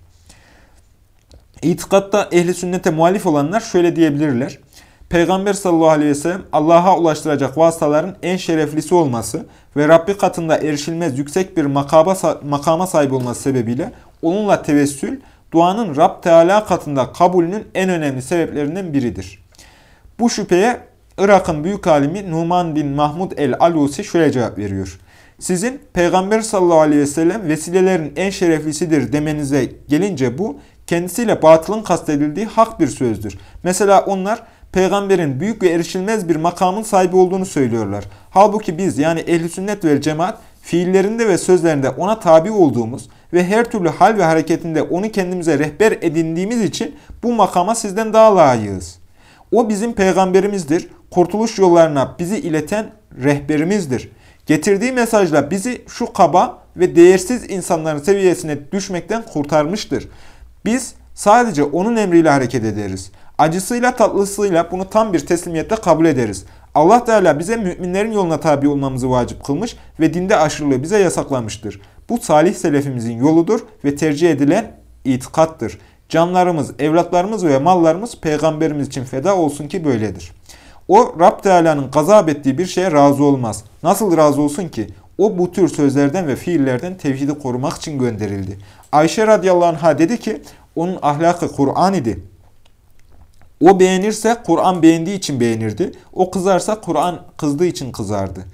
İtikatta ehli sünnete muhalif olanlar şöyle diyebilirler. Peygamber sallallahu aleyhi ve sellem Allah'a ulaştıracak vasıtaların en şereflisi olması ve Rabbi katında erişilmez yüksek bir makaba, makama sahip olması sebebiyle onunla tevessül, duanın Rab Teala katında kabulünün en önemli sebeplerinden biridir. Bu şüpheye Irak'ın büyük alimi Numan bin Mahmud el-Alusi şöyle cevap veriyor. Sizin Peygamber sallallahu aleyhi ve sellem vesilelerin en şereflisidir demenize gelince bu kendisiyle batılın kastedildiği hak bir sözdür. Mesela onlar peygamberin büyük ve erişilmez bir makamın sahibi olduğunu söylüyorlar. Halbuki biz yani ehli sünnet ve cemaat fiillerinde ve sözlerinde ona tabi olduğumuz ve her türlü hal ve hareketinde onu kendimize rehber edindiğimiz için bu makama sizden daha layığız. O bizim peygamberimizdir. Kurtuluş yollarına bizi ileten rehberimizdir. Getirdiği mesajla bizi şu kaba ve değersiz insanların seviyesine düşmekten kurtarmıştır. Biz sadece onun emriyle hareket ederiz. Acısıyla tatlısıyla bunu tam bir teslimiyetle kabul ederiz. Allah Teala bize müminlerin yoluna tabi olmamızı vacip kılmış ve dinde aşırılığı bize yasaklamıştır. Bu salih selefimizin yoludur ve tercih edilen itikattır. Canlarımız, evlatlarımız ve mallarımız peygamberimiz için feda olsun ki böyledir. O Rab Teala'nın gazap ettiği bir şeye razı olmaz. Nasıl razı olsun ki? O bu tür sözlerden ve fiillerden tevhidi korumak için gönderildi. Ayşe radıyallahu anh'a dedi ki onun ahlakı Kur'an idi. O beğenirse Kur'an beğendiği için beğenirdi. O kızarsa Kur'an kızdığı için kızardı.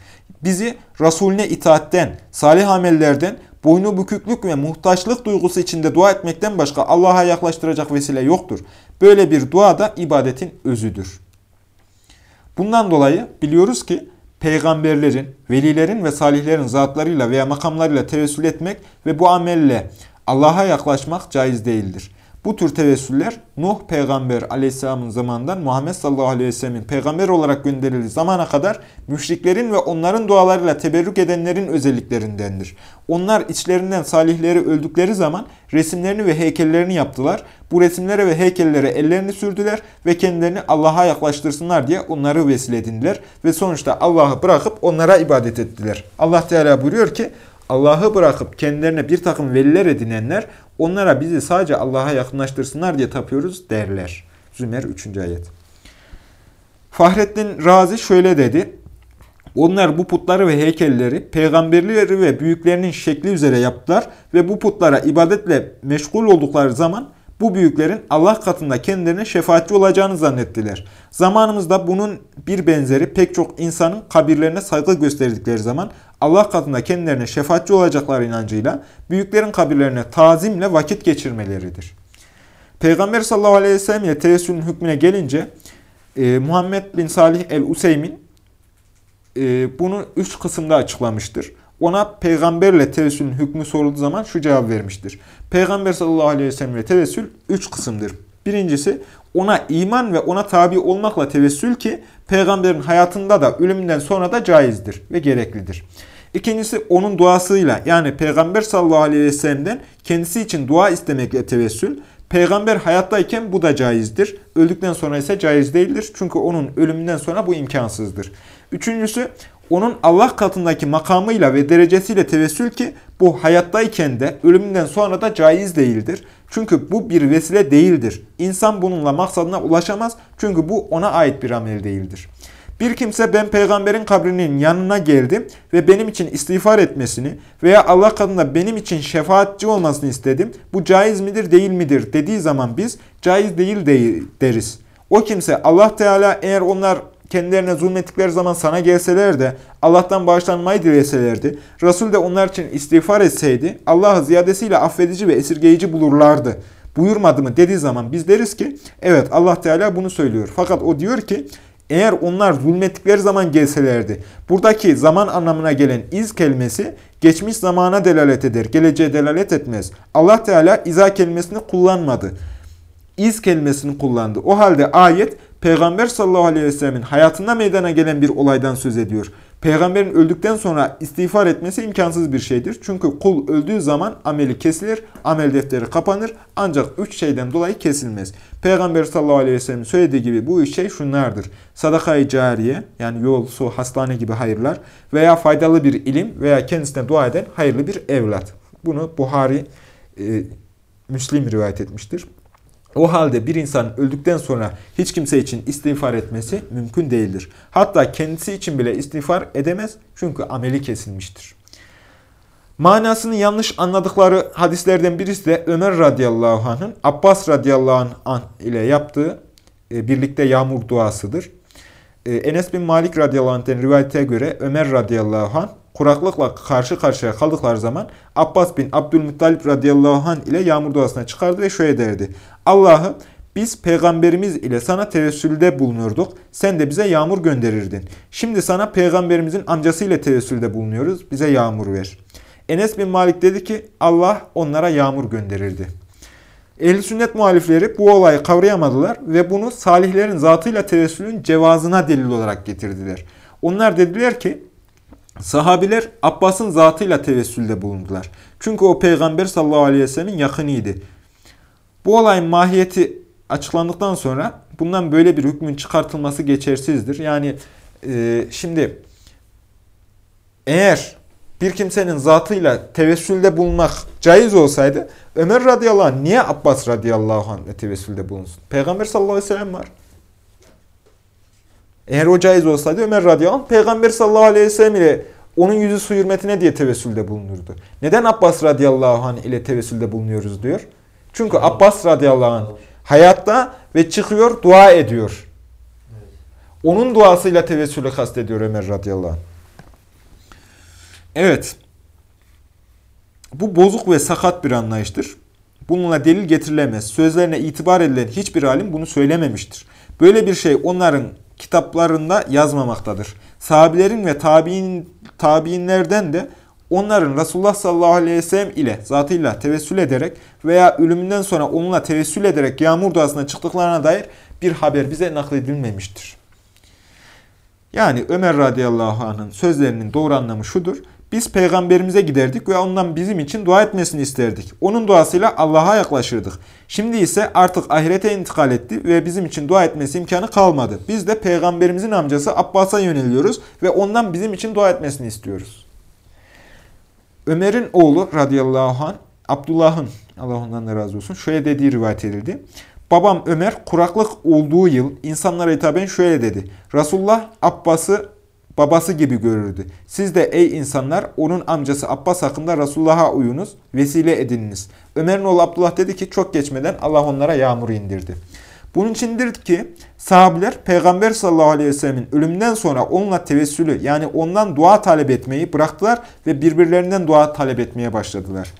Bizi Resulüne itaatten, salih amellerden, boynu büküklük ve muhtaçlık duygusu içinde dua etmekten başka Allah'a yaklaştıracak vesile yoktur. Böyle bir dua da ibadetin özüdür. Bundan dolayı biliyoruz ki peygamberlerin, velilerin ve salihlerin zatlarıyla veya makamlarıyla tevessül etmek ve bu amelle Allah'a yaklaşmak caiz değildir. Bu tür tevessüller Nuh peygamber aleyhisselamın zamanından Muhammed sallallahu aleyhi ve sellemin peygamber olarak gönderildiği zamana kadar müşriklerin ve onların dualarıyla teberrük edenlerin özelliklerindendir. Onlar içlerinden salihleri öldükleri zaman resimlerini ve heykellerini yaptılar. Bu resimlere ve heykellere ellerini sürdüler ve kendilerini Allah'a yaklaştırsınlar diye onları vesile edindiler. Ve sonuçta Allah'ı bırakıp onlara ibadet ettiler. Allah Teala buyuruyor ki Allah'ı bırakıp kendilerine bir takım veliler edinenler onlara bizi sadece Allah'a yakınlaştırsınlar diye tapıyoruz derler. Zümer 3. ayet. Fahrettin Razi şöyle dedi. Onlar bu putları ve heykelleri peygamberleri ve büyüklerinin şekli üzere yaptılar ve bu putlara ibadetle meşgul oldukları zaman bu büyüklerin Allah katında kendilerine şefaatçi olacağını zannettiler. Zamanımızda bunun bir benzeri pek çok insanın kabirlerine saygı gösterdikleri zaman Allah katında kendilerine şefaatçi olacakları inancıyla büyüklerin kabirlerine tazimle vakit geçirmeleridir. Peygamber sallallahu aleyhi ve sellem ile tevessülün hükmüne gelince e, Muhammed bin Salih el-Useymin e, bunu üç kısımda açıklamıştır. Ona peygamberle tevessülün hükmü sorulduğu zaman şu cevap vermiştir. Peygamber sallallahu aleyhi ve sellem ve tevessül üç kısımdır. Birincisi ona iman ve ona tabi olmakla tevessül ki peygamberin hayatında da ölümünden sonra da caizdir ve gereklidir. İkincisi onun duasıyla yani peygamber sallallahu aleyhi ve sellem'den kendisi için dua istemekle tevessül. Peygamber hayattayken bu da caizdir. Öldükten sonra ise caiz değildir. Çünkü onun ölümünden sonra bu imkansızdır. Üçüncüsü onun Allah katındaki makamıyla ve derecesiyle tevessül ki bu hayattayken de ölümünden sonra da caiz değildir. Çünkü bu bir vesile değildir. İnsan bununla maksadına ulaşamaz çünkü bu ona ait bir amel değildir. Bir kimse ben peygamberin kabrinin yanına geldim ve benim için istiğfar etmesini veya Allah katında benim için şefaatçi olmasını istedim. Bu caiz midir değil midir dediği zaman biz caiz değil, değil deriz. O kimse Allah Teala eğer onlar kendilerine zulmettikleri zaman sana gelseler de Allah'tan bağışlanmayı dileselerdi, Resul de onlar için istiğfar etseydi Allah'ı ziyadesiyle affedici ve esirgeyici bulurlardı. Buyurmadı mı dediği zaman biz deriz ki evet Allah Teala bunu söylüyor. Fakat o diyor ki eğer onlar zulmettikleri zaman gelselerdi, buradaki zaman anlamına gelen iz kelimesi geçmiş zamana delalet eder, geleceğe delalet etmez. Allah Teala iza kelimesini kullanmadı. İz kelimesini kullandı. O halde ayet Peygamber sallallahu aleyhi ve sellemin hayatında meydana gelen bir olaydan söz ediyor. Peygamberin öldükten sonra istiğfar etmesi imkansız bir şeydir. Çünkü kul öldüğü zaman ameli kesilir, amel defteri kapanır ancak üç şeyden dolayı kesilmez. Peygamber sallallahu aleyhi ve sellem söylediği gibi bu üç şey şunlardır. Sadakayı cariye yani yol, su, hastane gibi hayırlar veya faydalı bir ilim veya kendisine dua eden hayırlı bir evlat. Bunu Buhari, e, Müslim rivayet etmiştir. O halde bir insan öldükten sonra hiç kimse için istiğfar etmesi mümkün değildir. Hatta kendisi için bile istiğfar edemez çünkü ameli kesilmiştir. Manasını yanlış anladıkları hadislerden birisi de Ömer radıyallahu anh'ın Abbas radıyallahu anh ile yaptığı e, birlikte yağmur duasıdır. E, Enes bin Malik radıyallahu anh'ten rivayete göre Ömer radıyallahu anh kuraklıkla karşı karşıya kaldıkları zaman Abbas bin Abdülmuttalip radıyallahu anh ile yağmur duasına çıkardı ve şöyle derdi. Allah'ım biz peygamberimiz ile sana tevessülde bulunurduk. Sen de bize yağmur gönderirdin. Şimdi sana peygamberimizin amcasıyla tevessülde bulunuyoruz. Bize yağmur ver. Enes bin Malik dedi ki Allah onlara yağmur gönderirdi. Ehl-i sünnet muhalifleri bu olayı kavrayamadılar ve bunu salihlerin zatıyla tevessülün cevazına delil olarak getirdiler. Onlar dediler ki Sahabiler Abbas'ın zatıyla tevessülde bulundular. Çünkü o peygamber sallallahu aleyhi ve sellemin yakınıydı. Bu olayın mahiyeti açıklandıktan sonra bundan böyle bir hükmün çıkartılması geçersizdir. Yani e, şimdi eğer bir kimsenin zatıyla tevessülde bulunmak caiz olsaydı Ömer radıyallahu anh niye Abbas radıyallahu anh tevessülde bulunsun? Peygamber sallallahu aleyhi ve sellem var. Eğer o caiz olsaydı Ömer radıyallahu anh Peygamber sallallahu aleyhi ve sellem ile onun yüzü su hürmetine diye tevessülde bulunurdu. Neden Abbas radıyallahu anh ile tevessülde bulunuyoruz diyor? Çünkü Abbas radıyallahu anh hayatta ve çıkıyor dua ediyor. Onun duasıyla tevessülü kastediyor Ömer radıyallahu anh. Evet. Bu bozuk ve sakat bir anlayıştır. Bununla delil getirilemez. Sözlerine itibar edilen hiçbir alim bunu söylememiştir. Böyle bir şey onların kitaplarında yazmamaktadır. Sahabilerin ve tabi'in, tabi'inlerden de onların Resulullah sallallahu aleyhi ve sellem ile zatıyla tevessül ederek veya ölümünden sonra onunla tevessül ederek yağmur duasına çıktıklarına dair bir haber bize nakledilmemiştir. Yani Ömer radıyallahu anh'ın sözlerinin doğru anlamı şudur. Biz peygamberimize giderdik ve ondan bizim için dua etmesini isterdik. Onun duasıyla Allah'a yaklaşırdık. Şimdi ise artık ahirete intikal etti ve bizim için dua etmesi imkanı kalmadı. Biz de peygamberimizin amcası Abbas'a yöneliyoruz ve ondan bizim için dua etmesini istiyoruz. Ömer'in oğlu radıyallahu anh, Abdullah'ın, Allah ondan da razı olsun, şöyle dediği rivayet edildi. Babam Ömer kuraklık olduğu yıl insanlara hitaben şöyle dedi. Resulullah Abbas'ı babası gibi görürdü. Siz de ey insanlar onun amcası Abbas hakkında Resulullah'a uyunuz, vesile edininiz. Ömer'in oğlu Abdullah dedi ki çok geçmeden Allah onlara yağmur indirdi. Bunun içindir ki sahabiler Peygamber sallallahu aleyhi ve sellemin ölümünden sonra onunla tevessülü yani ondan dua talep etmeyi bıraktılar ve birbirlerinden dua talep etmeye başladılar.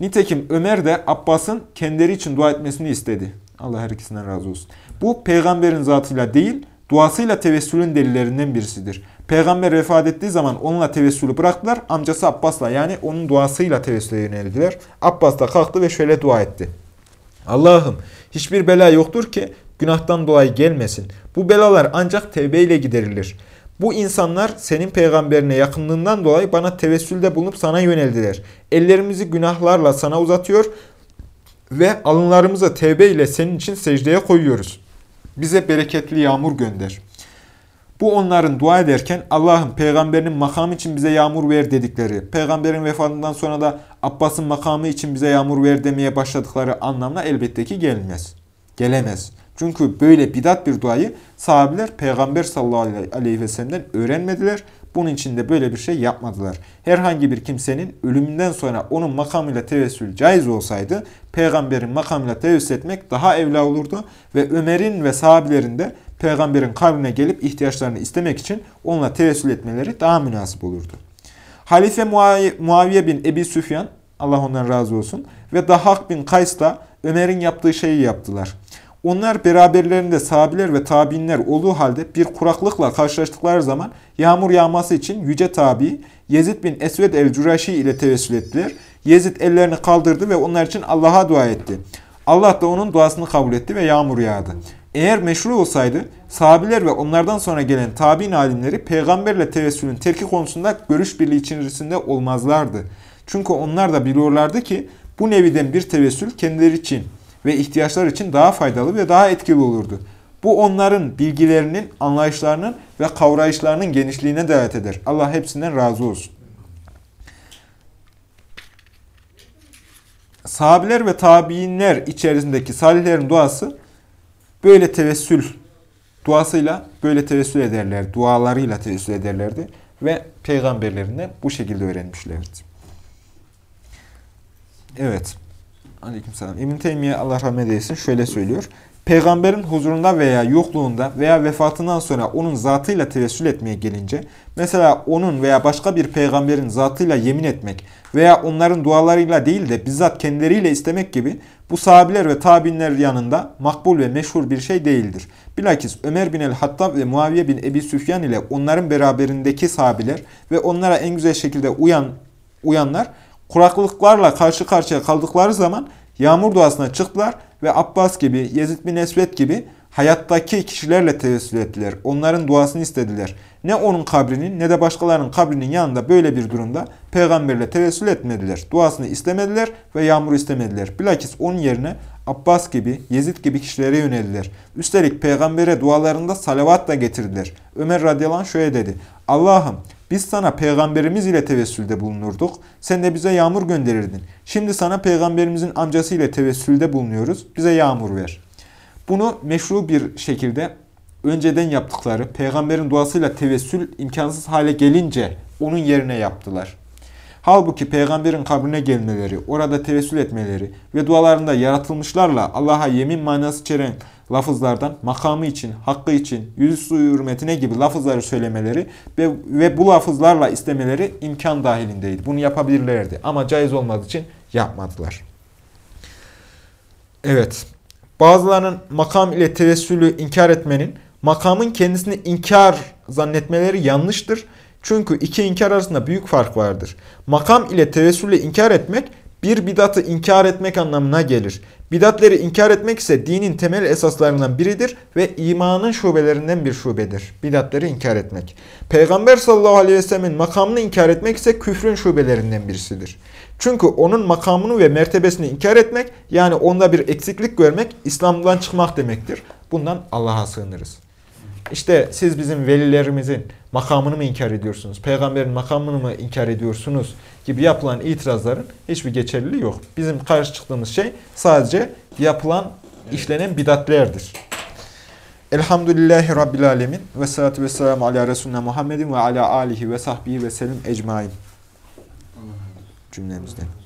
Nitekim Ömer de Abbas'ın kendileri için dua etmesini istedi. Allah her ikisinden razı olsun. Bu peygamberin zatıyla değil, duasıyla tevessülün delillerinden birisidir. Peygamber vefat ettiği zaman onunla tevessülü bıraktılar. Amcası Abbas'la yani onun duasıyla tevessüle yöneldiler. Abbas da kalktı ve şöyle dua etti. Allah'ım hiçbir bela yoktur ki günahtan dolayı gelmesin. Bu belalar ancak tevbeyle giderilir. Bu insanlar senin peygamberine yakınlığından dolayı bana tevessülde bulunup sana yöneldiler. Ellerimizi günahlarla sana uzatıyor ve alınlarımızı tevbe ile senin için secdeye koyuyoruz. Bize bereketli yağmur gönder. Bu onların dua ederken Allah'ın peygamberinin makamı için bize yağmur ver dedikleri, peygamberin vefatından sonra da Abbas'ın makamı için bize yağmur ver demeye başladıkları anlamına elbette ki gelmez. Gelemez. Çünkü böyle bidat bir duayı sahabiler peygamber sallallahu aleyhi ve sellem'den öğrenmediler. Bunun için de böyle bir şey yapmadılar. Herhangi bir kimsenin ölümünden sonra onun makamıyla tevessül caiz olsaydı peygamberin makamıyla tevessül etmek daha evla olurdu ve Ömer'in ve sahabilerin de peygamberin kabrine gelip ihtiyaçlarını istemek için onunla tevessül etmeleri daha münasip olurdu. Halife Muaviye bin Ebi Süfyan, Allah ondan razı olsun, ve Dahak bin Kays da Ömer'in yaptığı şeyi yaptılar. Onlar beraberlerinde sahabiler ve tabinler olduğu halde bir kuraklıkla karşılaştıkları zaman yağmur yağması için yüce tabi Yezid bin Esved el-Cüraşi ile tevessül ettiler. Yezid ellerini kaldırdı ve onlar için Allah'a dua etti. Allah da onun duasını kabul etti ve yağmur yağdı. Eğer meşru olsaydı sahabiler ve onlardan sonra gelen tabi'in alimleri peygamberle tevessülün terki konusunda görüş birliği içerisinde olmazlardı. Çünkü onlar da biliyorlardı ki bu neviden bir tevessül kendileri için ve ihtiyaçlar için daha faydalı ve daha etkili olurdu. Bu onların bilgilerinin, anlayışlarının ve kavrayışlarının genişliğine davet eder. Allah hepsinden razı olsun. Sahabiler ve tabiinler içerisindeki salihlerin duası böyle tevessül duasıyla böyle tevessül ederler, dualarıyla tevessül ederlerdi ve peygamberlerinden bu şekilde öğrenmişlerdi. Evet. Aleykümselam. İbn Teymiye Allah rahmet eylesin şöyle söylüyor. Peygamberin huzurunda veya yokluğunda veya vefatından sonra onun zatıyla tevessül etmeye gelince, mesela onun veya başka bir peygamberin zatıyla yemin etmek veya onların dualarıyla değil de bizzat kendileriyle istemek gibi bu sahabiler ve tabinler yanında makbul ve meşhur bir şey değildir. Bilakis Ömer bin el-Hattab ve Muaviye bin Ebi Süfyan ile onların beraberindeki sahabiler ve onlara en güzel şekilde uyan uyanlar kuraklıklarla karşı karşıya kaldıkları zaman yağmur duasına çıktılar ve Abbas gibi, Yezid bin Esved gibi hayattaki kişilerle tevessül ettiler. Onların duasını istediler. Ne onun kabrinin ne de başkalarının kabrinin yanında böyle bir durumda peygamberle tevessül etmediler. Duasını istemediler ve yağmur istemediler. Bilakis onun yerine Abbas gibi, Yezid gibi kişilere yöneldiler. Üstelik peygambere dualarında salavat da getirdiler. Ömer radıyallahu anh şöyle dedi. Allah'ım biz sana peygamberimiz ile tevessülde bulunurduk. Sen de bize yağmur gönderirdin. Şimdi sana peygamberimizin amcası ile tevessülde bulunuyoruz. Bize yağmur ver. Bunu meşru bir şekilde önceden yaptıkları peygamberin duasıyla tevessül imkansız hale gelince onun yerine yaptılar. Halbuki peygamberin kabrine gelmeleri, orada tevessül etmeleri ve dualarında yaratılmışlarla Allah'a yemin manası içeren lafızlardan makamı için, hakkı için, yüzü suyu hürmetine gibi lafızları söylemeleri ve, ve bu lafızlarla istemeleri imkan dahilindeydi. Bunu yapabilirlerdi ama caiz olmadığı için yapmadılar. Evet, bazılarının makam ile tevessülü inkar etmenin, makamın kendisini inkar zannetmeleri yanlıştır. Çünkü iki inkar arasında büyük fark vardır. Makam ile tevessülü inkar etmek, bir bidatı inkar etmek anlamına gelir. Bidatleri inkar etmek ise dinin temel esaslarından biridir ve imanın şubelerinden bir şubedir. Bidatleri inkar etmek. Peygamber sallallahu aleyhi ve sellemin makamını inkar etmek ise küfrün şubelerinden birisidir. Çünkü onun makamını ve mertebesini inkar etmek, yani onda bir eksiklik görmek, İslam'dan çıkmak demektir. Bundan Allah'a sığınırız. İşte siz bizim velilerimizin makamını mı inkar ediyorsunuz, peygamberin makamını mı inkar ediyorsunuz gibi yapılan itirazların hiçbir geçerliliği yok. Bizim karşı çıktığımız şey sadece yapılan, işlenen bidatlerdir. Elhamdülillahi Rabbil Alemin ve salatu ve selamu ala Resulüne Muhammedin ve ala alihi ve sahbihi ve selim ecmain cümlemizden.